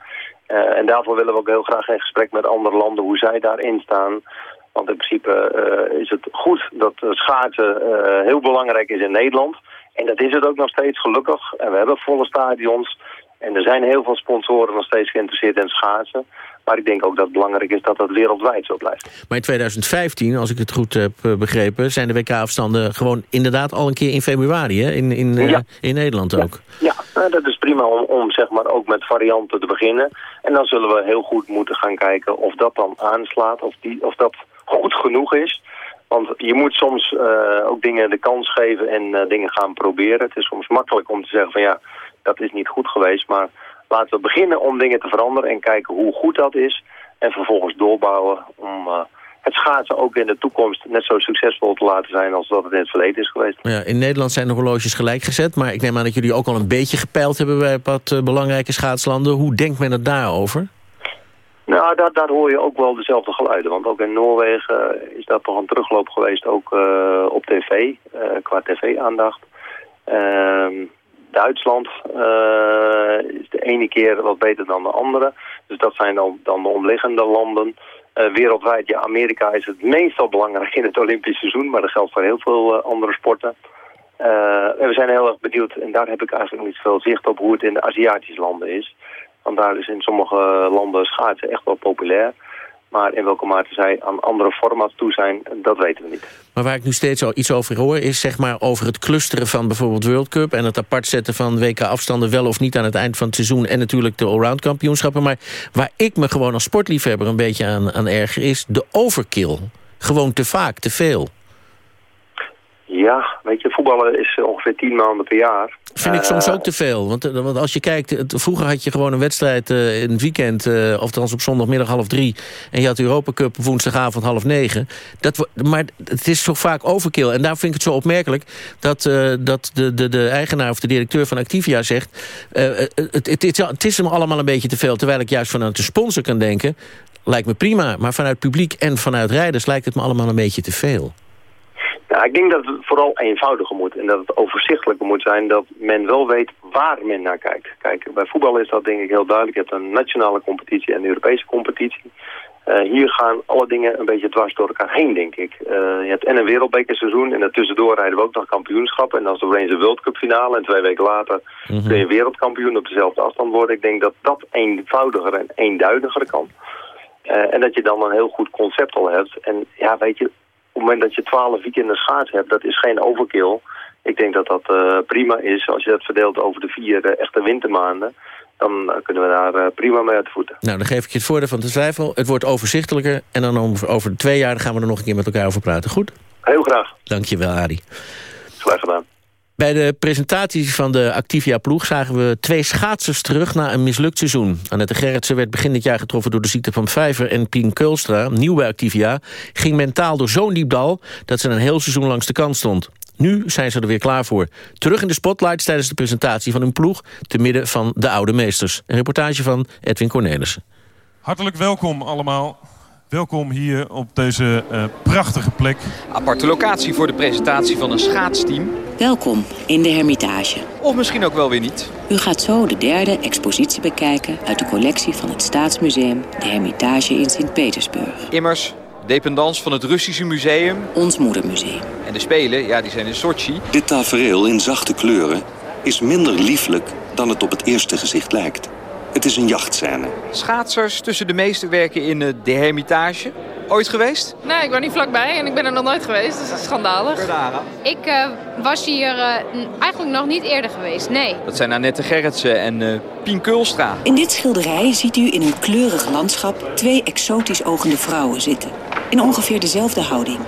En daarvoor willen we ook heel graag in gesprek met andere landen hoe zij daarin staan. Want in principe is het goed dat schaatsen heel belangrijk is in Nederland. En dat is het ook nog steeds, gelukkig. En we hebben volle stadions. En er zijn heel veel sponsoren nog steeds geïnteresseerd in schaatsen. Maar ik denk ook dat het belangrijk is dat dat wereldwijd zo blijft. Maar in 2015, als ik het goed heb eh, begrepen... zijn de WK-afstanden gewoon inderdaad al een keer in februari, hè? In, in, eh, in Nederland ook. Ja, nou, dat is prima om, om zeg maar ook met varianten te beginnen. En dan zullen we heel goed moeten gaan kijken of dat dan aanslaat, of, die, of dat goed genoeg is. Want je moet soms eh, ook dingen de kans geven en dingen gaan proberen. Het is soms makkelijk om te zeggen van ja, dat is niet goed geweest. Maar laten we beginnen om dingen te veranderen en kijken hoe goed dat is. En vervolgens doorbouwen om eh, het schaatsen ook in de toekomst net zo succesvol te laten zijn als dat het in het verleden is geweest. Ja, in Nederland zijn de horloges gelijk gezet... maar ik neem aan dat jullie ook al een beetje gepeild hebben... bij wat eh, belangrijke schaatslanden. Hoe denkt men het daarover? Nou, daar, daar hoor je ook wel dezelfde geluiden. Want ook in Noorwegen is dat toch een terugloop geweest, ook eh, op tv, qua tv-aandacht. Ehm, Duitsland eh, is de ene keer wat beter dan de andere. Dus dat zijn dan, dan de omliggende landen. Eh, wereldwijd, ja, Amerika is het meestal belangrijk in het Olympisch seizoen, maar dat geldt voor heel veel eh, andere sporten. En we zijn heel erg benieuwd, en daar heb ik eigenlijk niet veel zicht op, hoe het in de Aziatische landen is. Want daar is in sommige landen schaatsen echt wel populair. Maar in welke mate zij aan andere formats toe zijn, dat weten we niet. Maar waar ik nu steeds al iets over hoor... is zeg maar over het clusteren van bijvoorbeeld World Cup... en het apart zetten van WK-afstanden wel of niet aan het eind van het seizoen... en natuurlijk de allround kampioenschappen. Maar waar ik me gewoon als sportliefhebber een beetje aan, aan erger... is de overkill. Gewoon te vaak, te veel. Ja, weet je, voetballen is eh, ongeveer tien maanden per jaar. Vind ik Eh, soms ook te veel. Want, eh, want als je kijkt, het- vroeger had je gewoon een wedstrijd in het weekend... eh of althans op zondagmiddag half drie... en je had de Europa Cup woensdagavond half negen. Dat, maar het is toch vaak overkill. En daar vind ik het zo opmerkelijk dat, dat de, de, de eigenaar of de directeur van Activia zegt... het, het, het, is- het is hem allemaal een beetje te veel. Terwijl ik juist vanuit de sponsor kan denken... lijkt me prima, maar vanuit publiek en vanuit rijders... lijkt het me allemaal een beetje te veel. Nou, ik denk dat het vooral eenvoudiger moet en dat het overzichtelijker moet zijn dat men wel weet waar men naar kijkt. Kijk, bij voetbal is dat denk ik heel duidelijk. Je hebt een nationale competitie en een Europese competitie. Eh, hier gaan alle dingen een beetje dwars door elkaar heen, denk ik. Eh, je hebt en een wereldbekerseizoen en daartussendoor rijden we ook nog kampioenschappen. En dan is er opeens een World Cup finale en twee weken later kun je wereldkampioen op dezelfde afstand worden. Ik denk dat dat eenvoudiger en eenduidiger kan. Eh, en dat je dan een heel goed concept al hebt. En ja, weet je, het moment dat je twaalf weekenden schaats hebt, dat is geen overkill. Ik denk dat dat eh, prima is. Als je dat verdeelt over de vier eh, echte wintermaanden, dan eh, kunnen we daar prima mee uit de voeten. Nou, dan geef ik je het voordeel van de twijfel. Het wordt overzichtelijker. En dan over, over twee jaar gaan we er nog een keer met elkaar over praten. Goed? Heel graag. Dank je wel, Adi. Graag gedaan. Bij de presentatie van de Activia-ploeg zagen we twee schaatsers terug na een mislukt seizoen. Annette Gerritsen werd begin dit jaar getroffen door de ziekte van Vijver... en Pien Keulstra, nieuw bij Activia, ging mentaal door zo'n diep dal... dat ze een heel seizoen langs de kant stond. Nu zijn ze er weer klaar voor. Terug in de spotlights tijdens de presentatie van hun ploeg... te midden van de oude meesters. Een reportage van Edwin Cornelissen. Hartelijk welkom allemaal. Welkom hier op deze eh, prachtige plek. Aparte locatie voor de presentatie van een schaatsteam. Welkom in de Hermitage. Of misschien ook wel weer niet. U gaat zo de derde expositie bekijken uit de collectie van het Staatsmuseum de Hermitage in Sint-Petersburg. Immers, dependance van het Russische museum. Ons moedermuseum. En de Spelen, ja, die zijn in Sochi. Dit tafereel in zachte kleuren is minder lieflijk dan het op het eerste gezicht lijkt. Het is een jachtscène. Schaatsers tussen de meesterwerken in eh, de Hermitage. Ooit geweest? Nee, ik ben niet vlakbij en ik ben er nog nooit geweest, dus dat is schandalig. Ik eh, was hier eh, eigenlijk nog niet eerder geweest, nee. Dat zijn Annette Gerritsen en eh Pien Kulstra. In dit schilderij ziet u in een kleurig landschap twee exotisch ogende vrouwen zitten. In ongeveer dezelfde houding.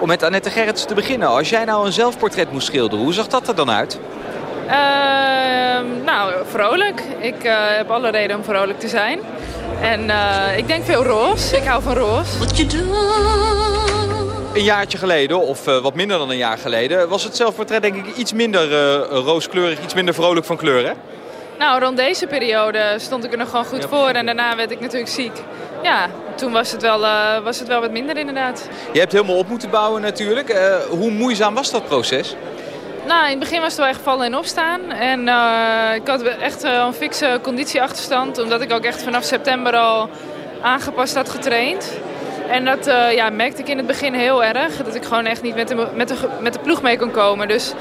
Om met Annette Gerritsen te beginnen. Als jij nou een zelfportret moest schilderen, hoe zag dat er dan uit? Ehm, nou, vrolijk. Ik eh, heb alle reden om vrolijk te zijn. En eh, ik denk veel roze. Ik hou van roze. Een jaartje geleden, of eh, wat minder dan een jaar geleden, was het zelfportret denk ik iets minder eh, rooskleurig, iets minder vrolijk van kleur, hè? Nou, rond deze periode stond ik er nog gewoon goed voor. En daarna werd ik natuurlijk ziek. Ja, toen was het wel, eh, was het wel wat minder inderdaad. Je hebt helemaal op moeten bouwen natuurlijk. Eh, hoe moeizaam was dat proces? Nou, in het begin was het wel echt vallen en opstaan. En eh, ik had echt eh, een fikse conditieachterstand. Omdat ik ook echt vanaf september al aangepast had getraind. En dat eh, ja, merkte ik in het begin heel erg. Dat ik gewoon echt niet met de, met de, met de ploeg mee kon komen. Dus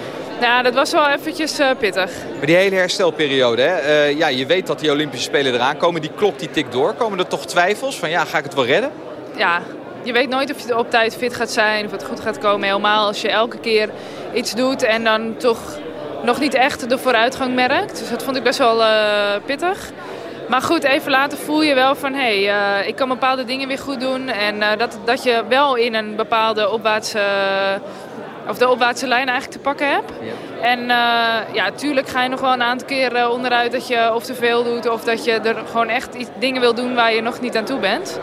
ja, dat was wel eventjes pittig. Maar die hele herstelperiode, hè? ja, je weet dat die Olympische Spelen eraan komen. Die klok die tikt door. Komen er toch twijfels van ja, ga ik het wel redden? ja, je weet nooit of je op tijd fit gaat zijn, of het goed gaat komen. Helemaal als je elke keer iets doet en dan toch nog niet echt de vooruitgang merkt. Dus dat vond ik best wel eh, pittig. Maar goed, even later voel je wel van hé, hey, eh, ik kan bepaalde dingen weer goed doen. En eh, dat, dat je wel in een bepaalde opwaartse, of de opwaartse lijn eigenlijk te pakken hebt. En ja, tuurlijk ga je nog wel een aantal keer onderuit dat je of te veel doet of dat je er gewoon echt iets, dingen wil doen waar je nog niet aan toe bent.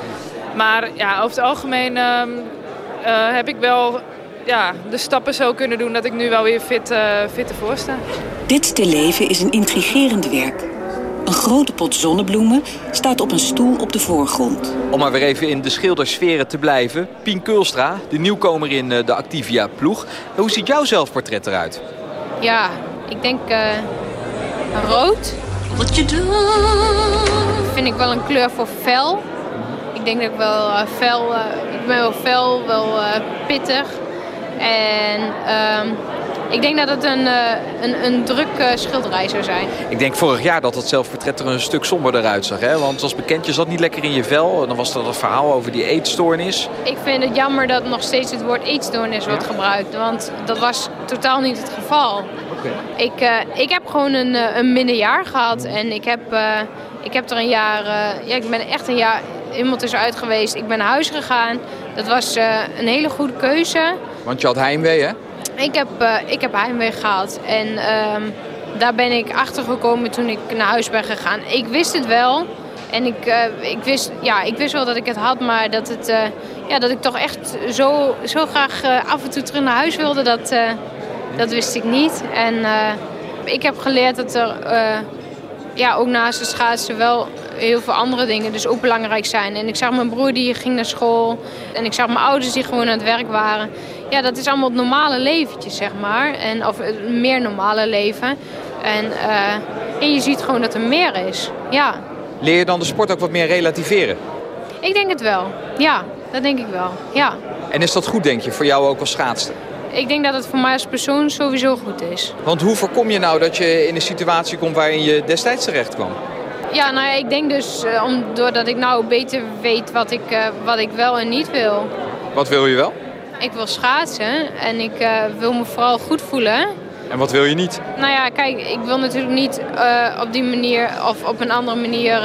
Maar ja, over het algemeen uh, heb ik wel ja, de stappen zo kunnen doen dat ik nu wel weer fit, uh, fit ervoor sta. Dit stilleven is een intrigerend werk. Een grote pot zonnebloemen staat op een stoel op de voorgrond. Om maar weer even in de schildersferen te blijven. Pien Kulstra, de nieuwkomer in de Activia-ploeg. Hoe ziet jouw zelfportret eruit? Ja, ik denk uh, rood. Wat je doet. Vind ik wel een kleur voor fel. Ik denk dat ik wel uh, fel, ik ben wel fel, wel pittig. En um, ik denk dat het een, een, een druk schilderij zou zijn. Ik denk vorig jaar dat het zelfportret er een stuk somberder uitzag. Hè? Want zoals bekend, je zat niet lekker in je vel. Dan was er dat verhaal over die eetstoornis. Ik vind het jammer dat nog steeds het woord eetstoornis wordt gebruikt. Want dat was totaal niet het geval. Okay. Ik, uh, ik heb gewoon een, een minder jaar gehad. En ik heb, uh, ik heb er een jaar... Uh, ja, ik ben echt een jaar helemaal tussenuit geweest. Ik ben naar huis gegaan. Dat was een hele goede keuze. Want je had heimwee, hè? Ik heb, uh, ik heb heimwee gehad en uh, daar ben ik achter gekomen toen ik naar huis ben gegaan. Ik wist het wel en ik, uh, ik, wist, ja, ik wist wel dat ik het had, maar dat, het, ja, dat ik toch echt zo, zo graag af en toe terug naar huis wilde, dat, dat wist ik niet. En ik heb geleerd dat er ja, ook naast de schaatsen wel heel veel andere dingen dus ook belangrijk zijn. En ik zag mijn broer die ging naar school en ik zag mijn ouders die gewoon aan het werk waren. Ja, dat is allemaal het normale leventje, zeg maar. En, of het meer normale leven. En, uh, en je ziet gewoon dat er meer is, ja. Leer je dan de sport ook wat meer relativeren? Ik denk het wel, ja. Dat denk ik wel, ja. En is dat goed, denk je, voor jou ook als schaatster? Ik denk dat het voor mij als persoon sowieso goed is. Want hoe voorkom je nou dat je in een situatie komt waarin je destijds terecht kwam? Ja, nou ja, ik denk dus uh, om, doordat ik nou beter weet wat ik, uh, wat ik wel en niet wil. Wat wil je wel? Ik wil schaatsen en ik uh, wil me vooral goed voelen. En wat wil je niet? Nou ja, kijk, ik wil natuurlijk niet op die manier of op een andere manier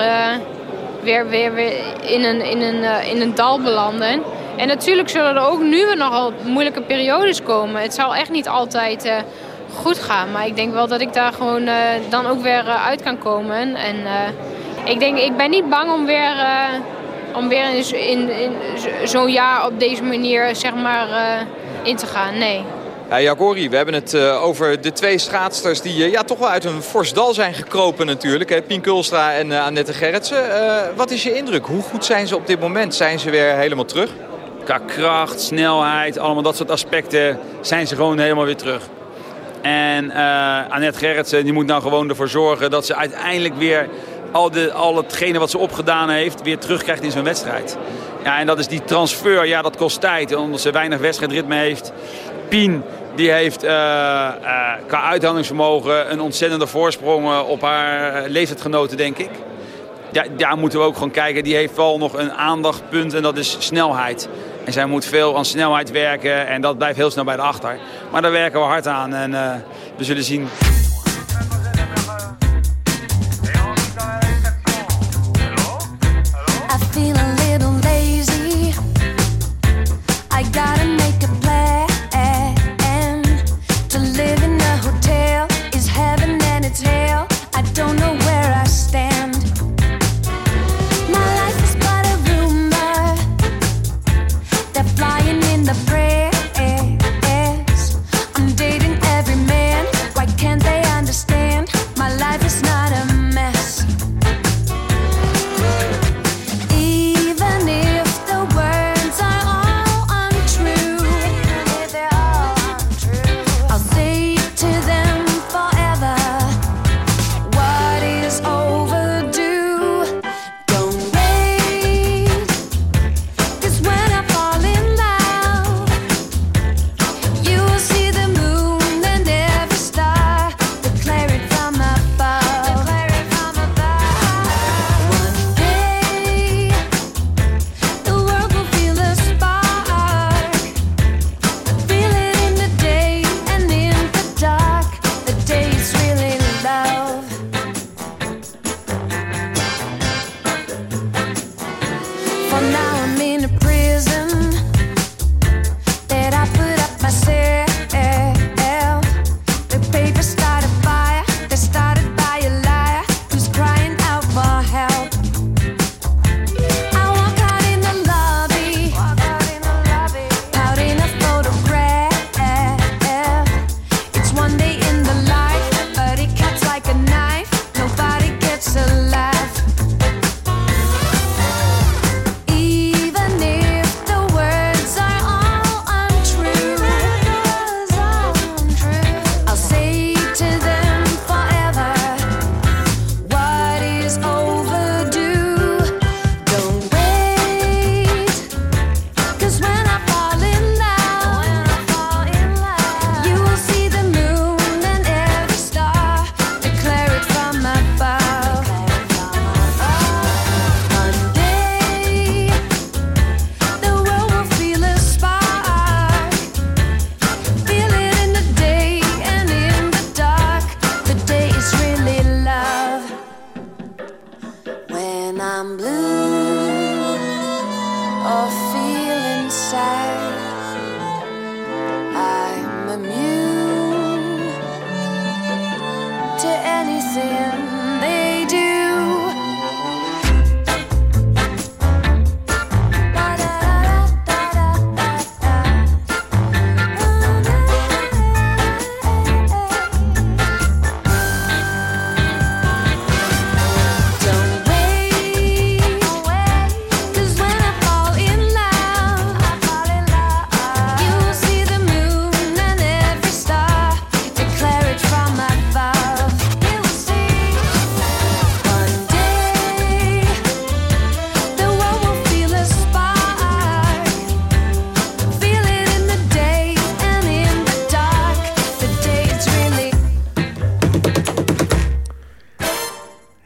weer, weer, weer in, een, in, een, in een dal belanden. En natuurlijk zullen er ook nu nogal moeilijke periodes komen. Het zal echt niet altijd goed gaan. Maar ik denk wel dat ik daar gewoon dan ook weer uit kan komen. En ik denk, ik ben niet bang om weer om weer in, in, in zo'n jaar op deze manier zeg maar, uh, in te gaan. Nee. Ja, Jagori, we hebben het uh, over de twee schaatsters die uh, ja, toch wel uit een fors dal zijn gekropen natuurlijk. Hè? Pien Kulstra en Annette Gerritsen. wat is je indruk? Hoe goed zijn ze op dit moment? Zijn ze weer helemaal terug? Qua kracht, snelheid, allemaal dat soort aspecten zijn ze gewoon helemaal weer terug. En Annette Gerritsen die moet nou gewoon ervoor zorgen dat ze uiteindelijk weer al, de, al hetgene wat ze opgedaan heeft weer terugkrijgt in zijn wedstrijd. Ja, en dat is die transfer, ja, dat kost tijd. Omdat ze weinig wedstrijdritme heeft. Pien, die heeft uh, uh, qua uithoudingsvermogen een ontzettende voorsprong op haar leeftijdsgenoten, denk ik. ja, daar moeten we ook gewoon kijken. Die heeft wel nog een aandachtpunt en dat is snelheid. En zij moet veel aan snelheid werken en dat blijft heel snel bij de achter. Maar daar werken we hard aan en eh, we zullen zien.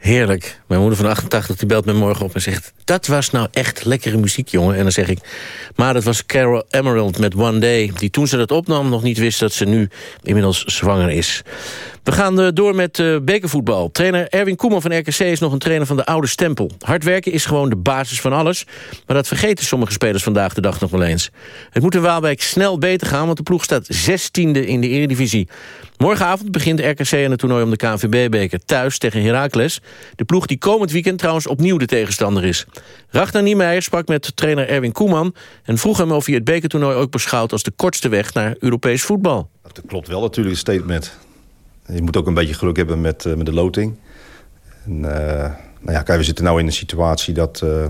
Heerlijk. Mijn moeder van 88 die belt me morgen op en zegt... dat was nou echt lekkere muziek, jongen. En dan zeg ik... maar dat was Carol Emerald met One Day... die toen ze dat opnam nog niet wist dat ze nu inmiddels zwanger is. We gaan eh, door met eh, bekervoetbal. Trainer Erwin Koeman van RKC is nog een trainer van de oude stempel. Hard werken is gewoon de basis van alles. Maar dat vergeten sommige spelers vandaag de dag nog wel eens. Het moet in Waalwijk snel beter gaan... want de ploeg staat 16e in de eredivisie. Morgenavond begint RKC aan het toernooi om de KNVB-beker thuis tegen Heracles. De ploeg die komend weekend trouwens opnieuw de tegenstander is. Ragnar Niemeyer sprak met trainer Erwin Koeman... en vroeg hem of hij het bekertoernooi ook beschouwt als de kortste weg naar Europees voetbal. Dat klopt wel natuurlijk, het statement. Je moet ook een beetje geluk hebben met, eh, met de loting. En, eh, nou ja, kijk, we zitten nu in een situatie dat, eh,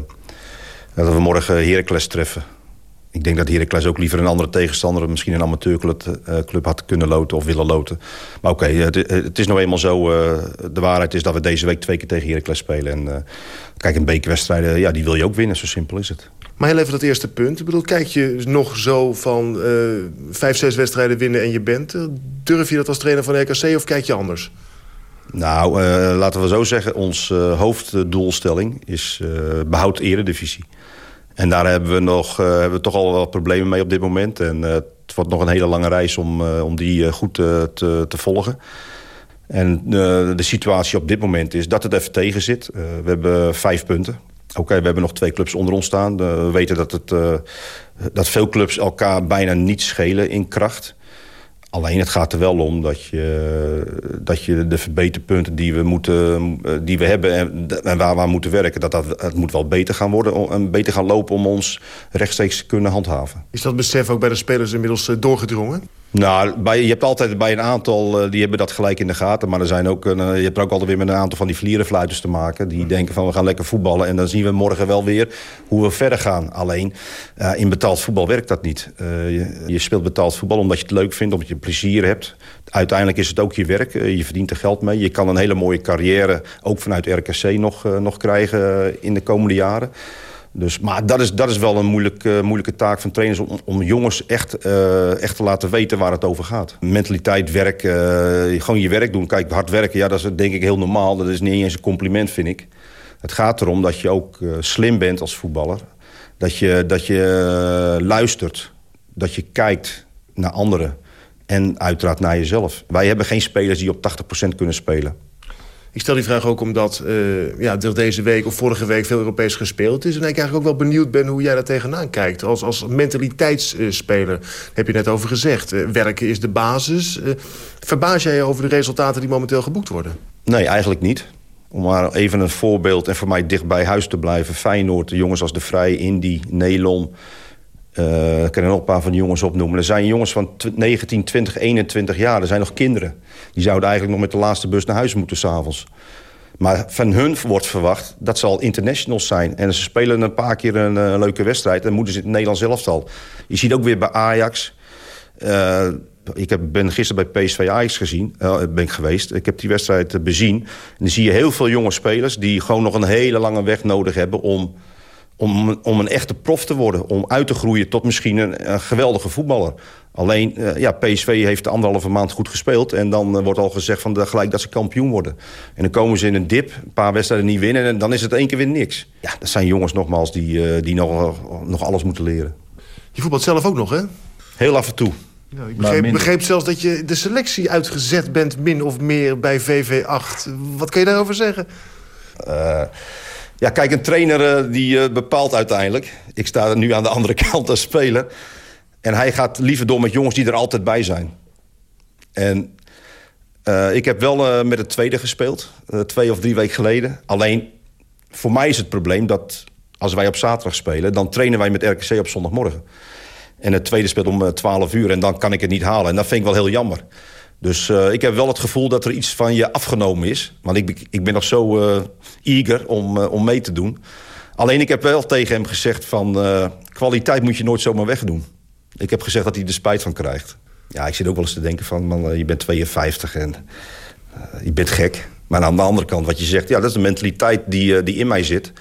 dat we morgen Heracles treffen. Ik denk dat Heracles ook liever een andere tegenstander... misschien een amateurclub club had kunnen loten of willen loten. Maar oké, het, is nou eenmaal zo. de waarheid is dat we deze week twee keer tegen Heracles spelen. En kijk, een bekerwedstrijden, ja, die wil je ook winnen. Zo simpel is het. Maar heel even dat eerste punt. Ik bedoel, kijk je nog zo van eh, vijf, zes wedstrijden winnen en je bent? Durf je dat als trainer van RKC of kijk je anders? Nou, eh, laten we zo zeggen, onze eh, hoofddoelstelling is behoud eredivisie. En daar hebben we, nog, hebben we toch al wat problemen mee op dit moment. En het wordt nog een hele lange reis om, om die goed te, te, volgen. En de situatie op dit moment is dat het even tegen zit. we hebben vijf punten. Oké, we hebben nog twee clubs onder ons staan. we weten dat, het, dat veel clubs elkaar bijna niet schelen in kracht. Alleen het gaat er wel om dat je, dat je de verbeterpunten die we, moeten, die we hebben en, en waar we moeten werken... dat, dat het moet wel beter gaan worden en beter gaan lopen om ons rechtstreeks te kunnen handhaven. Is dat besef ook bij de spelers inmiddels eh, doorgedrongen? Nou, bij, je hebt altijd bij een aantal, uh, die hebben dat gelijk in de gaten. Maar er zijn ook, uh, je hebt er ook altijd weer met een aantal van die vlierenfluiters te maken. Die denken van we gaan lekker voetballen. En dan zien we morgen wel weer hoe we verder gaan. Alleen, uh, in betaald voetbal werkt dat niet. Je, je, speelt betaald voetbal omdat je het leuk vindt, omdat je plezier hebt. Uiteindelijk is het ook je werk. je verdient er geld mee. Je kan een hele mooie carrière, ook vanuit RKC, nog, nog krijgen in de komende jaren. Dus, maar dat is, dat is wel een moeilijke, moeilijke taak van trainers... om, om jongens echt, uh, echt te laten weten waar het over gaat. Mentaliteit, werk, uh, gewoon je werk doen. Kijk, hard werken, ja, dat is denk ik heel normaal. Dat is niet eens een compliment, vind ik. Het gaat erom dat je ook slim bent als voetballer. Dat je, dat je luistert. Dat je kijkt naar anderen. En uiteraard naar jezelf. Wij hebben geen spelers die op 80% kunnen spelen. Ik stel die vraag ook omdat uh, ja, deze week of vorige week veel Europees gespeeld is. En ik eigenlijk ook wel benieuwd ben hoe jij daar tegenaan kijkt. Als, als mentaliteitsspeler heb je net over gezegd. Uh, werken is de basis. Uh, verbaas jij je over de resultaten die momenteel geboekt worden? Nee, eigenlijk niet. Om maar even een voorbeeld en voor mij dicht bij huis te blijven. Feyenoord, de jongens als De Vrij, Indy, Nelon... Uh, ik kan nog een paar van die jongens opnoemen. Er zijn jongens van 19, 20, 21 jaar. Er zijn nog kinderen. Die zouden eigenlijk nog met de laatste bus naar huis moeten s'avonds. Maar van hun wordt verwacht dat ze al internationals zijn. En ze spelen een paar keer een uh, leuke wedstrijd. En moeten ze in het Nederlands elftal. Je ziet ook weer bij Ajax... Uh, ik heb, ben gisteren bij PSV Ajax gezien, ben ik geweest. Ik heb die wedstrijd bezien. En dan zie je heel veel jonge spelers... die gewoon nog een hele lange weg nodig hebben... om om, om een echte prof te worden. Om uit te groeien tot misschien een, een geweldige voetballer. Alleen, uh, ja, PSV heeft de anderhalve maand goed gespeeld. En dan uh, wordt al gezegd van de, gelijk dat ze kampioen worden. En dan komen ze in een dip, een paar wedstrijden niet winnen... en dan is het één keer weer niks. Ja, dat zijn jongens nogmaals die, uh, die nog, nog alles moeten leren. Je voetbalt zelf ook nog, hè? Heel af en toe. Ja, ik begreep, begreep, zelfs dat je de selectie uitgezet bent... min of meer bij VV8. Wat kun je daarover zeggen? Ja, kijk, een trainer die uh, bepaalt uiteindelijk. Ik sta nu aan de andere kant te spelen. En hij gaat liever door met jongens die er altijd bij zijn. En uh, ik heb wel met het tweede gespeeld. twee of drie weken geleden. Alleen, voor mij is het probleem dat als wij op zaterdag spelen... dan trainen wij met RKC op zondagmorgen. En het tweede speelt om 12 uur en dan kan ik het niet halen. En dat vind ik wel heel jammer. Dus uh, ik heb wel het gevoel dat er iets van je afgenomen is. Want ik, ik ben nog zo uh, eager om, uh, om mee te doen. Alleen ik heb wel tegen hem gezegd van... kwaliteit moet je nooit zomaar wegdoen. Ik heb gezegd dat hij er spijt van krijgt. Ja, ik zit ook wel eens te denken van... Man, je bent 52 en je bent gek. Maar aan de andere kant, wat je zegt... ja, dat is de mentaliteit die, die in mij zit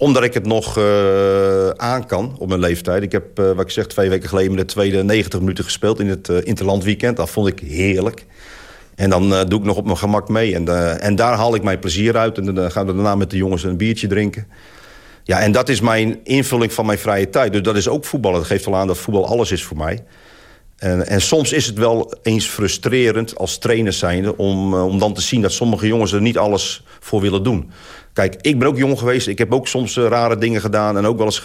omdat ik het nog uh, aan kan op mijn leeftijd. Ik heb, uh, wat ik zeg, twee weken geleden... de tweede 90 minuten gespeeld in het uh, Interlandweekend. Dat vond ik heerlijk. En dan doe ik nog op mijn gemak mee. En, en daar haal ik mijn plezier uit. En dan gaan we daarna met de jongens een biertje drinken. Ja, en dat is mijn invulling van mijn vrije tijd. Dus dat is ook voetballen. Dat geeft al aan dat voetbal alles is voor mij. En, en, soms is het wel eens frustrerend als trainer zijnde... Om, om dan te zien dat sommige jongens er niet alles voor willen doen. Kijk, ik ben ook jong geweest. Ik heb ook soms uh, rare dingen gedaan. En ook wel eens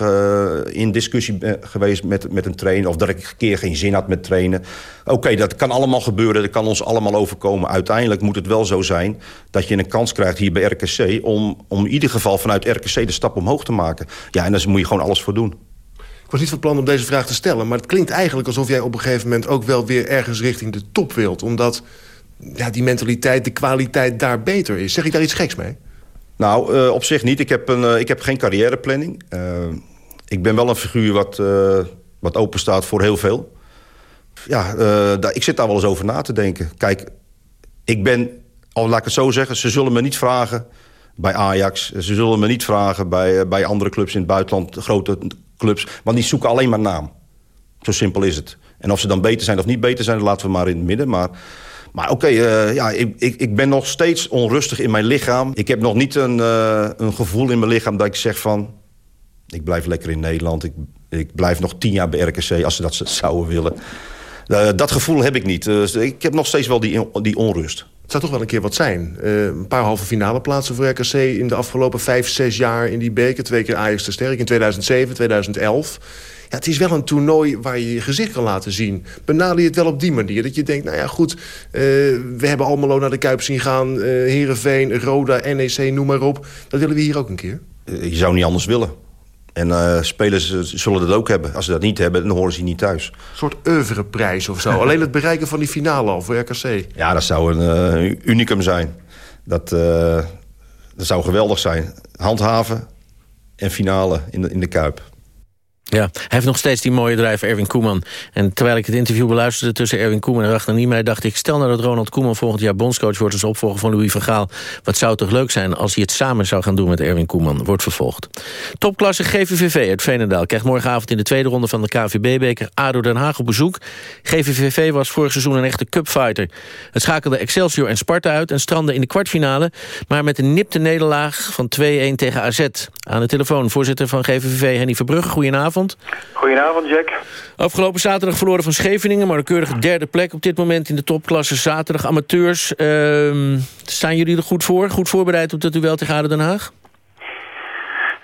in discussie uh, geweest met, met een trainer. Of dat ik een keer geen zin had met trainen. Oké, dat kan allemaal gebeuren. Dat kan ons allemaal overkomen. Uiteindelijk moet het wel zo zijn dat je een kans krijgt hier bij RKC... om, om in ieder geval vanuit RKC de stap omhoog te maken. Ja, en daar moet je gewoon alles voor doen. Ik was niet van plan om deze vraag te stellen. Maar het klinkt eigenlijk alsof jij op een gegeven moment... ook wel weer ergens richting de top wilt. Omdat ja, die mentaliteit, de kwaliteit daar beter is. Zeg ik daar iets geks mee? Nou, uh, op zich niet. Ik heb, een, uh, ik heb geen carrièreplanning. Uh, ik ben wel een figuur wat, wat open staat voor heel veel. Ja, ik zit daar wel eens over na te denken. Kijk, ik ben, al laat ik het zo zeggen... ze zullen me niet vragen bij Ajax. Ze zullen me niet vragen bij, bij andere clubs in het buitenland, grote clubs. Want die zoeken alleen maar naam. Zo simpel is het. En of ze dan beter zijn of niet beter zijn, dat laten we maar in het midden. Maar Maar oké, eh, ja, ik, ik, ik ben nog steeds onrustig in mijn lichaam. Ik heb nog niet een, eh, een gevoel in mijn lichaam dat ik zeg van... ik blijf lekker in Nederland. Ik, ik blijf nog tien jaar bij RKC als ze dat zouden willen. Eh, dat gevoel heb ik niet. Ik heb nog steeds wel die, die onrust. Het zou toch wel een keer wat zijn. Eh, een paar halve finale plaatsen voor RKC in de afgelopen vijf, zes jaar in die beker. Twee keer Ajax te sterk in 2007, 2011. Ja, het is wel een toernooi waar je je gezicht kan laten zien. Benader je het wel op die manier. Dat je denkt, nou ja, goed, eh, we hebben Almelo naar de Kuip zien gaan. eh Heerenveen, Roda, NEC, noem maar op. Dat willen we hier ook een keer. Je zou niet anders willen. En eh, spelers eh, zullen dat ook hebben. Als ze dat niet hebben, dan horen ze niet thuis. Een soort oeuvreprijs of zo. Alleen het bereiken van die finale al voor RKC. Ja, dat zou een eh, unicum zijn. Dat, dat zou geweldig zijn. Handhaven en finale in de, in de Kuip. Ja, hij heeft nog steeds die mooie drijf, Erwin Koeman. En terwijl ik het interview beluisterde tussen Erwin Koeman en Ragnar Niemeyer... dacht ik, stel nou dat Ronald Koeman volgend jaar bondscoach wordt... als opvolger van Louis van Gaal. Wat zou toch leuk zijn als hij het samen zou gaan doen met Erwin Koeman. Wordt vervolgd. Topklasse GVVV uit Veenendaal krijgt morgenavond in de tweede ronde van de KVB-beker... ADO Den Haag op bezoek. GVVV was vorig seizoen een echte cupfighter. Het schakelde Excelsior en Sparta uit en strandde in de kwartfinale... maar met een nipte nederlaag van 2-1 tegen AZ. Aan de telefoon voorzitter van GVVV Henny Verbrugge. Goedenavond. Goedenavond, Jack. Afgelopen zaterdag verloren van Scheveningen... maar een keurige derde plek op dit moment in de topklasse. Zaterdag amateurs. Ehm, staan jullie er goed voor? Goed voorbereid op dat duel tegen ADO Den Haag?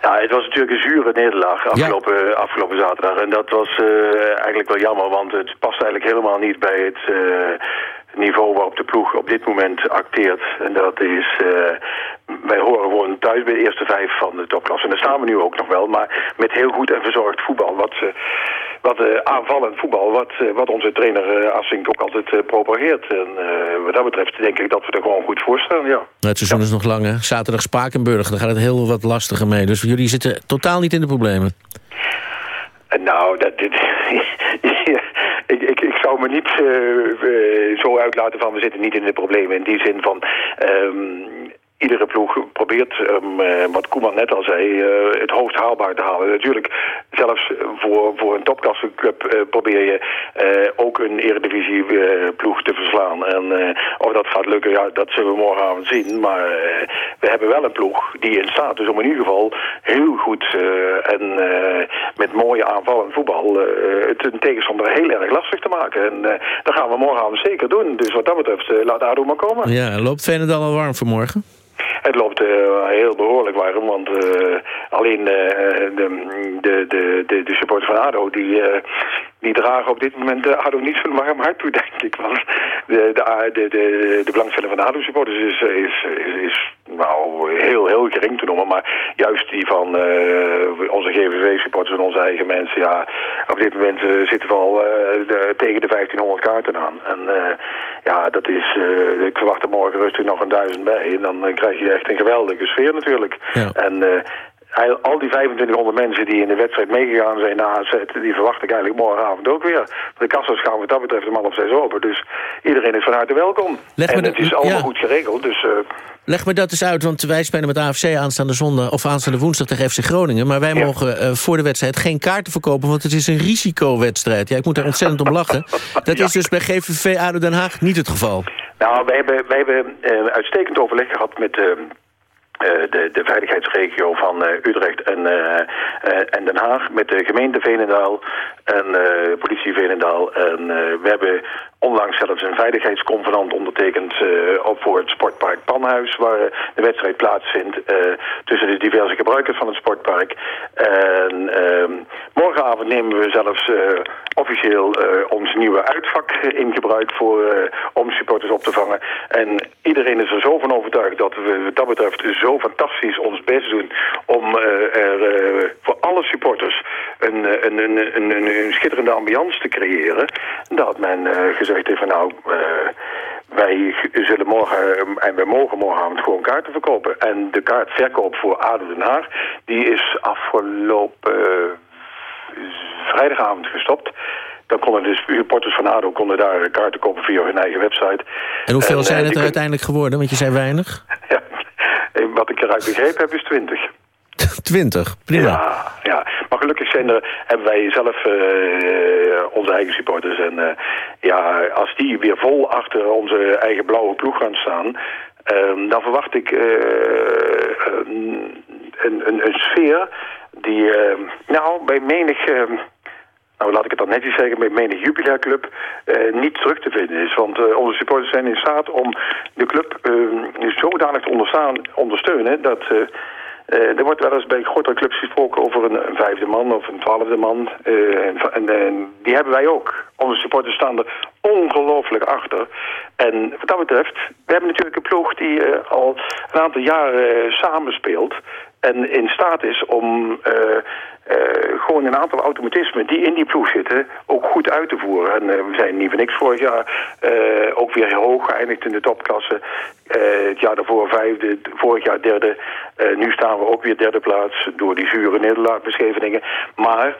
Ja, het was natuurlijk een zure nederlaag afgelopen, afgelopen zaterdag. En dat was eh, eigenlijk wel jammer, want het past eigenlijk helemaal niet bij het eh, niveau waarop de ploeg op dit moment acteert. En dat is, eh, wij horen gewoon thuis bij de eerste vijf van de topklasse. En daar staan we nu ook nog wel, maar met heel goed en verzorgd voetbal. Wat, eh, wat eh, aanvallend voetbal, wat, eh, wat onze trainer uh, Assink ook altijd eh, propageert. En wat dat betreft denk ik dat we er gewoon goed voor staan, ja. Het seizoen is nog lang, hè? Zaterdag Spakenburg, daar gaat het heel wat lastiger mee. Dus jullie zitten totaal niet in de problemen. En Nou, dat, dit, ik, ik, ik zou me niet zo uitlaten van we zitten niet in de problemen. In die zin van... ehm, Iedere ploeg probeert, ehm, eh, wat Koeman net al zei, eh, het hoogst haalbaar te halen. Natuurlijk, zelfs voor, voor een topklasseclub eh, probeer je ook een eredivisie ploeg te verslaan. En of dat gaat lukken, ja, dat zullen we morgenavond zien. Maar we hebben wel een ploeg die in staat is om in ieder geval heel goed en met mooie aanvallend voetbal het een tegenstander heel erg lastig te maken. En dat gaan we morgenavond zeker doen. Dus wat dat betreft, laat ADO maar komen. Ja, loopt Veenendaal al warm voor morgen? Het loopt eh, heel behoorlijk warm, want eh, alleen eh, de, de, de, de, supporters van ADO... die, die dragen op dit moment de ADO niet zo'n warm hart toe, denk ik. Want de, de, de, de, de belangstelling van de ADO-supporters is, is, is, is nou, heel, heel gering te noemen. Maar juist die van eh, onze GVV-supporters en onze eigen mensen... ja, op dit moment eh, zitten we al eh, de, tegen de 1500 kaarten aan. En ja, dat is... ik verwacht er morgen rustig nog een duizend bij. En dan krijg je echt een geweldige sfeer natuurlijk. En... al die 2500 mensen die in de wedstrijd meegegaan zijn naar AZ, die verwacht ik eigenlijk morgenavond ook weer. De kassa's gaan wat dat betreft om half zes open, dus iedereen is van harte welkom. Leg me en de- het is allemaal ja. goed geregeld, dus... eh, Leg me dat eens uit, want wij spelen met AFC aanstaande zondag of aanstaande woensdag tegen FC Groningen. Maar wij mogen eh, voor de wedstrijd geen kaarten verkopen, want het is een risicowedstrijd. Ja, ik moet daar ontzettend om lachen. Dat is dus bij GVV ADO Den Haag niet het geval. Nou, wij hebben, wij hebben eh, uitstekend overleg gehad met de, de veiligheidsregio van eh, Utrecht en, eh, eh, en Den Haag, met de gemeente Veenendaal en eh, politie Veenendaal. En eh, we hebben onlangs zelfs een veiligheidsconvenant ondertekend eh, op voor het sportpark Panhuis, waar eh, de wedstrijd plaatsvindt eh, tussen de diverse gebruikers van het sportpark. En ehm, morgenavond nemen we zelfs officieel ons nieuwe uitvak in gebruik voor, om supporters op te vangen. En iedereen is er zo van overtuigd dat we wat dat betreft zo fantastisch ons best doen om er voor alle supporters een, een, een, een, schitterende ambiance te creëren. Dat men eh, gezegd heeft van nou... eh, wij zullen morgen, eh, en wij mogen morgenavond gewoon kaarten verkopen. En de kaartverkoop voor ADO Den Haag, die is afgelopen eh, vrijdagavond gestopt. Dan konden dus supporters van ADO konden daar kaarten kopen via hun eigen website. En hoeveel zijn het er kun- uiteindelijk geworden? Want je zei weinig. En wat ik eruit begrepen heb is 20. 20, prima. Ja, ja. Maar gelukkig zijn er, hebben wij zelf eh, onze eigen supporters. En eh, ja, als die weer vol achter onze eigen blauwe ploeg gaan staan... ehm, dan verwacht ik eh, een, een, sfeer die nou bij menig... nou, laat ik het dan netjes zeggen, bij menig jubilair club eh, niet terug te vinden is. Want onze supporters zijn in staat om de club eh, zodanig te ondersteunen dat... eh, eh, er wordt wel eens bij grotere clubs gesproken over een, vijfde man of een twaalfde man. Eh, en, en, en die hebben wij ook. Onze supporters staan er ongelooflijk achter. En wat dat betreft, we hebben natuurlijk een ploeg die eh, al een aantal jaren eh, samenspeelt. En in staat is om eh, gewoon een aantal automatismen die in die ploeg zitten ook goed uit te voeren. En eh, we zijn niet voor niks vorig jaar eh, ook weer heel hoog geëindigd in de topklasse. Het jaar daarvoor vijfde, vorig jaar derde. Nu staan we ook weer derde plaats door die zure nederlaag bij Scheveningen. Maar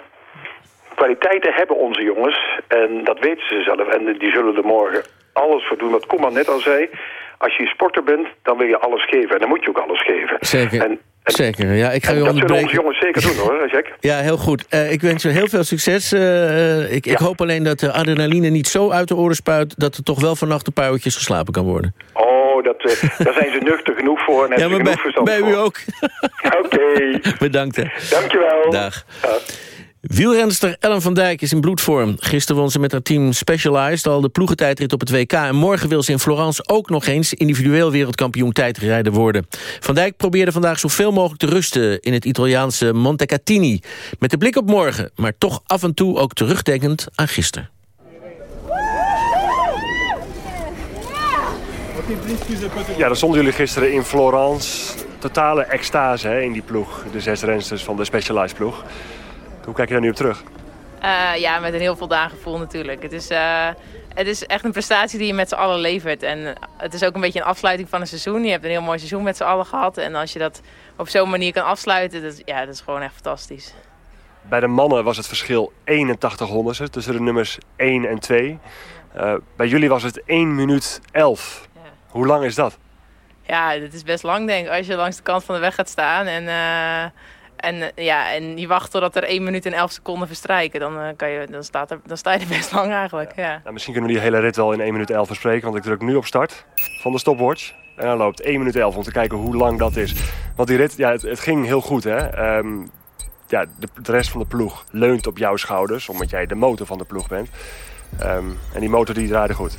kwaliteiten hebben onze jongens en dat weten ze zelf. En die zullen er morgen alles voor doen. Wat Koeman net al zei, als je sporter bent, dan wil je alles geven. En dan moet je ook alles geven. Zeker. En, Zeker, ja. Ik ga u dat zullen onze onderbreken. jongens zeker doen hoor, Jack. Ja, heel goed. Eh, ik wens u heel veel succes. Eh, ik, ik hoop alleen dat de adrenaline niet zo uit de oren spuit... dat er toch wel vannacht een paar uurtjes geslapen kan worden. Oh, dat, eh, daar zijn ze nuchter genoeg voor en hebben Ja, ze genoeg bij, verstand bij u ook. Oké. Bedankt. Hè. Dankjewel. Dag. Wielrenster Ellen van Dijk is in bloedvorm. Gisteren won ze met haar team Specialized al de ploegentijdrit op het WK... en morgen wil ze in Florence ook nog eens individueel wereldkampioen tijdrijder worden. Van Dijk probeerde vandaag zoveel mogelijk te rusten in het Italiaanse Montecatini. Met de blik op morgen, maar toch af en toe ook terugdenkend aan gisteren. Ja, dan stonden jullie gisteren in Florence. Totale extase hè, in die ploeg. De zes rensters van de Specialized ploeg. Hoe kijk je daar nu op terug? Eh, ja, met een heel voldaan gevoel natuurlijk. Het is, eh, het is echt een prestatie die je met z'n allen levert. En het is ook een beetje een afsluiting van een seizoen. Je hebt een heel mooi seizoen met z'n allen gehad. En als je dat op zo'n manier kan afsluiten, dat, ja, dat is gewoon echt fantastisch. Bij de mannen was het verschil 81 honderdste tussen de nummers 1 en 2. Eh, bij jullie was het 1 minuut 11. Hoe lang is dat? Ja, dat is best lang denk ik. Als je langs de kant van de weg gaat staan en, en, eh, ja, en je wacht totdat er 1 minuut en 11 seconden verstrijken. Dan, eh, kan je, dan, staat er, dan sta je er best lang eigenlijk. Ja. Nou, misschien kunnen we die hele rit wel in 1 minuut 11 bespreken. Want ik druk nu op start van de stopwatch. En dan loopt 1 minuut 11 om te kijken hoe lang dat is. Want die rit, ja, het, ging heel goed hè. Ehm, ja, de, de rest van de ploeg leunt op jouw schouders. Omdat jij de motor van de ploeg bent. Ehm, en die motor die draaide goed.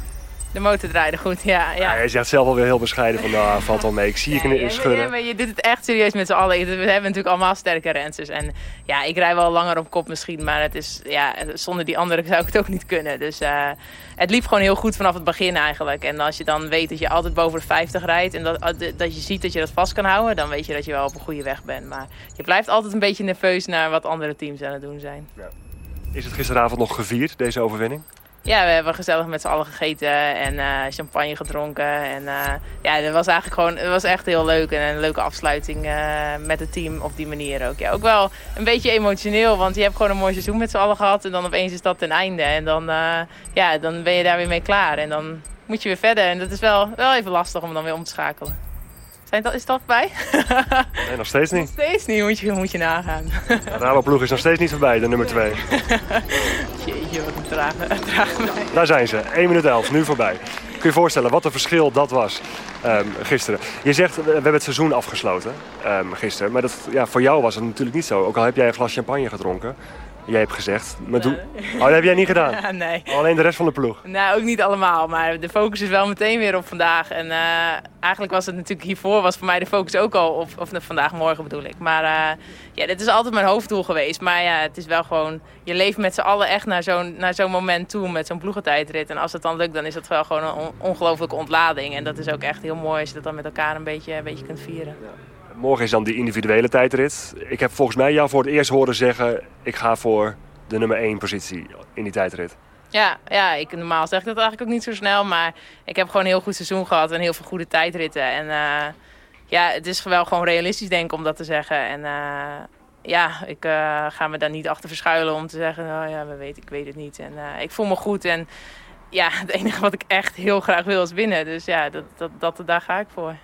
De motor draaide goed, ja. ja. Ja, jij zegt zelf alweer heel bescheiden van nou, valt wel mee. Ik zie je Ja, ja, schudden. ja, maar je doet het echt serieus met z'n allen. We hebben natuurlijk allemaal sterke rensters. En ja, ik rij wel langer op kop misschien. Maar het is, ja, zonder die anderen zou ik het ook niet kunnen. Dus eh, het liep gewoon heel goed vanaf het begin eigenlijk. En als je dan weet dat je altijd boven de 50 rijdt... en dat, dat je ziet dat je dat vast kan houden... dan weet je dat je wel op een goede weg bent. Maar je blijft altijd een beetje nerveus naar wat andere teams aan het doen zijn. Is het gisteravond nog gevierd, deze overwinning? Ja, we hebben gezellig met z'n allen gegeten en eh, champagne gedronken. En eh, ja, dat was eigenlijk gewoon, het was echt heel leuk en een leuke afsluiting eh, met het team op die manier ook. Ja, ook wel een beetje emotioneel, want je hebt gewoon een mooi seizoen met z'n allen gehad. En dan opeens is dat ten einde en dan, ja, dan ben je daar weer mee klaar. En dan moet je weer verder en dat is wel, wel even lastig om dan weer om te schakelen. Zijn dat, is dat voorbij? Nee, nog steeds niet. Steeds niet, moet je, moet je nagaan. De Rabo-ploeg is nog steeds niet voorbij, de nummer 2. Jeetje, wat een trage, trage mij. Daar zijn ze, 1 minuut 11, nu voorbij. Kun je je voorstellen wat een verschil dat was ehm, gisteren. Je zegt, we we hebben het seizoen afgesloten ehm, gisteren. Maar dat, ja, voor jou was het natuurlijk niet zo. Ook al heb jij een glas champagne gedronken. Jij hebt gezegd, maar doe... Oh, dat heb jij niet gedaan? Ja, nee. Alleen de rest van de ploeg. Nou, ook niet allemaal, maar de focus is wel meteen weer op vandaag. En eh, eigenlijk was het natuurlijk hiervoor, was voor mij de focus ook al op, of vandaag, morgen bedoel ik. Maar eh, ja, dit is altijd mijn hoofddoel geweest. Maar ja, het is wel gewoon, je leeft met z'n allen echt naar zo'n naar zo'n moment toe met zo'n ploegentijdrit. En als het dan lukt, dan is dat wel gewoon een on- ongelofelijke ontlading. En dat is ook echt heel mooi als je dat dan met elkaar een beetje, een beetje kunt vieren. Morgen is dan die individuele tijdrit. Ik heb volgens mij jou voor het eerst horen zeggen... ik ga voor de nummer 1 positie in die tijdrit. Ja, ja ik, normaal zeg ik dat eigenlijk ook niet zo snel. Maar ik heb gewoon een heel goed seizoen gehad en heel veel goede tijdritten. En eh, ja, het is wel gewoon realistisch denk ik om dat te zeggen. En eh, ja, ik eh, ga me daar niet achter verschuilen om te zeggen... nou ja, we weten, ik weet het niet. En ik voel me goed en ja, het enige wat ik echt heel graag wil is winnen. Dus ja, dat, dat, dat, daar ga ik voor.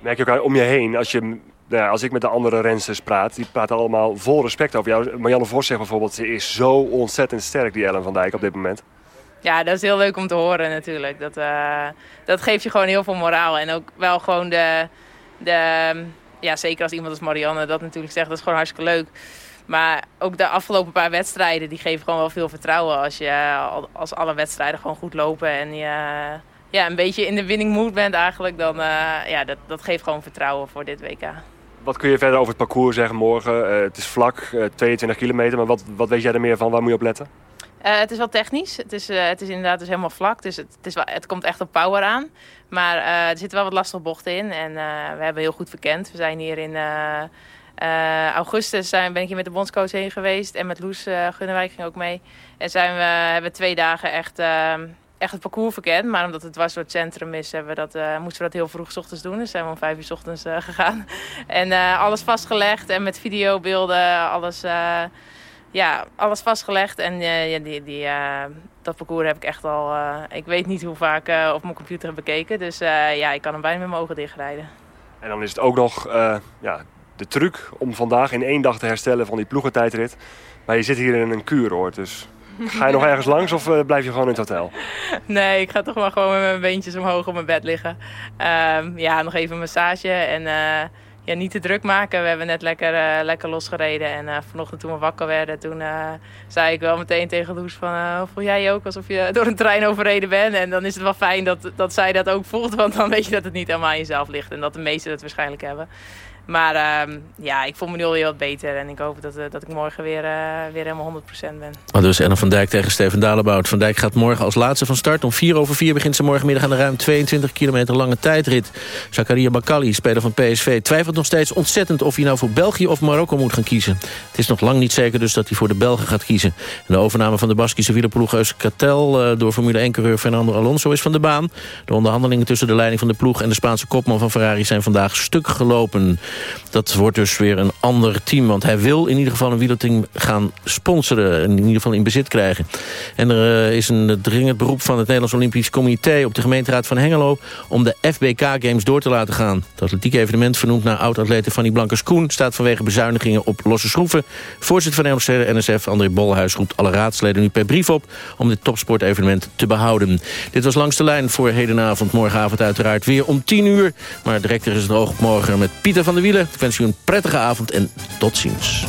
Merk je ook om je heen, als je nou ja, als ik met de andere rensters praat, die praten allemaal vol respect over jou. Marianne Vos zegt bijvoorbeeld, ze is zo ontzettend sterk, die Ellen van Dijk, op dit moment. Ja, dat is heel leuk om te horen natuurlijk. Dat, eh, dat geeft je gewoon heel veel moraal. En ook wel gewoon de, de... Ja, zeker als iemand als Marianne dat natuurlijk zegt, dat is gewoon hartstikke leuk. Maar ook de afgelopen paar wedstrijden, die geven gewoon wel veel vertrouwen. Als, je, als alle wedstrijden gewoon goed lopen en je ja, een beetje in de winning mood bent eigenlijk. Dan uh, ja, dat, dat geeft gewoon vertrouwen voor dit WK. Wat kun je verder over het parcours zeggen morgen? Uh, het is vlak, uh, 22 kilometer, maar wat, wat weet jij er meer van? Waar moet je op letten? Uh, het is wel technisch. Het is, het is inderdaad dus helemaal vlak. Dus het, het, is wel, het komt echt op power aan. Maar er zitten wel wat lastige bochten in. En we hebben heel goed verkend. We zijn hier in augustus zijn, ben ik hier met de bondscoach heen geweest. En met Loes Gunnewijk ging ook mee. En zijn we, hebben twee dagen echt, echt het parcours verkend. Maar omdat het dwars door het centrum is, hebben we dat, moesten we dat heel vroeg ochtends doen. Dus zijn we om vijf uur 's ochtends gegaan. En alles vastgelegd en met videobeelden, alles ja, alles vastgelegd. En uh, die, die, uh, dat parcours heb ik echt al, uh, ik weet niet hoe vaak op mijn computer heb bekeken. Dus ja, ik kan hem bijna met mijn ogen dichtrijden. En dan is het ook nog ja, de truc om vandaag in één dag te herstellen van die ploegentijdrit. Maar je zit hier in een kuuroord, dus ga je nog ergens langs of blijf je gewoon in het hotel? Nee, ik ga toch maar gewoon met mijn beentjes omhoog op mijn bed liggen. Um, ja, nog even een massage en ja, niet te druk maken. We hebben net lekker, uh, lekker losgereden. En vanochtend toen we wakker werden, toen zei ik wel meteen tegen Loes van... voel jij je ook alsof je door een trein overreden bent? En dan is het wel fijn dat, dat zij dat ook voelt. Want dan weet je dat het niet helemaal aan jezelf ligt. En dat de meesten het waarschijnlijk hebben. Maar uh, ja, ik voel me nu alweer wat beter. En ik hoop dat, uh, dat ik morgen weer, uh, weer helemaal 100% ben. Maar dus Ellen van Dijk tegen Steven Dalebout. Van Dijk gaat morgen als laatste van start. Om 4 over 4 begint ze morgenmiddag aan de ruim 22 kilometer lange tijdrit. Zakaria Bakali, speler van PSV, twijfelt nog steeds ontzettend... of hij nou voor België of Marokko moet gaan kiezen. Het is nog lang niet zeker dus dat hij voor de Belgen gaat kiezen. En de overname van de Baskische wielerploeg Euskaltel... door Formule 1-coureur Fernando Alonso is van de baan. De onderhandelingen tussen de leiding van de ploeg... en de Spaanse kopman van Ferrari zijn vandaag stuk gelopen. Dat wordt dus weer een ander team. Want hij wil in ieder geval een wielerteam gaan sponsoren. In ieder geval in bezit krijgen. En er uh, is een dringend beroep van het Nederlands Olympisch Comité... op de gemeenteraad van Hengelo om de FBK Games door te laten gaan. Het atletiek evenement vernoemd naar oud-atlete Fanny Blankers-Koen... staat vanwege bezuinigingen op losse schroeven. Voorzitter van de NSF, André Bolhuis, roept alle raadsleden nu per brief op... om dit topsportevenement te behouden. Dit was langs de lijn voor hedenavond. Morgenavond uiteraard weer om 10 uur. Maar direct is het oog op morgen met Pieter van der Wielen. Ik wens u een prettige avond en tot ziens.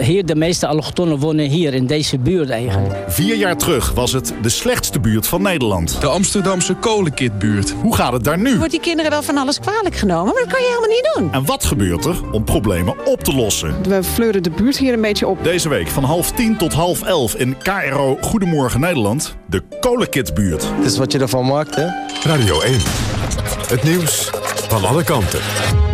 Hier, de meeste allochtonnen wonen hier in deze buurt eigenlijk. Vier jaar terug was het de slechtste buurt van Nederland. De Amsterdamse kolenkitbuurt. Hoe gaat het daar nu? Wordt die kinderen wel van alles kwalijk genomen, maar dat kan je helemaal niet doen. En wat gebeurt er om problemen op te lossen? We fleuren de buurt hier een beetje op. Deze week van half tien tot half elf in KRO Goedemorgen Nederland. De kolenkitbuurt. Het is wat je ervan maakt, hè? Radio 1. Het nieuws van alle kanten.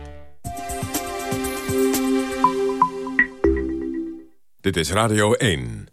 Dit is Radio 1.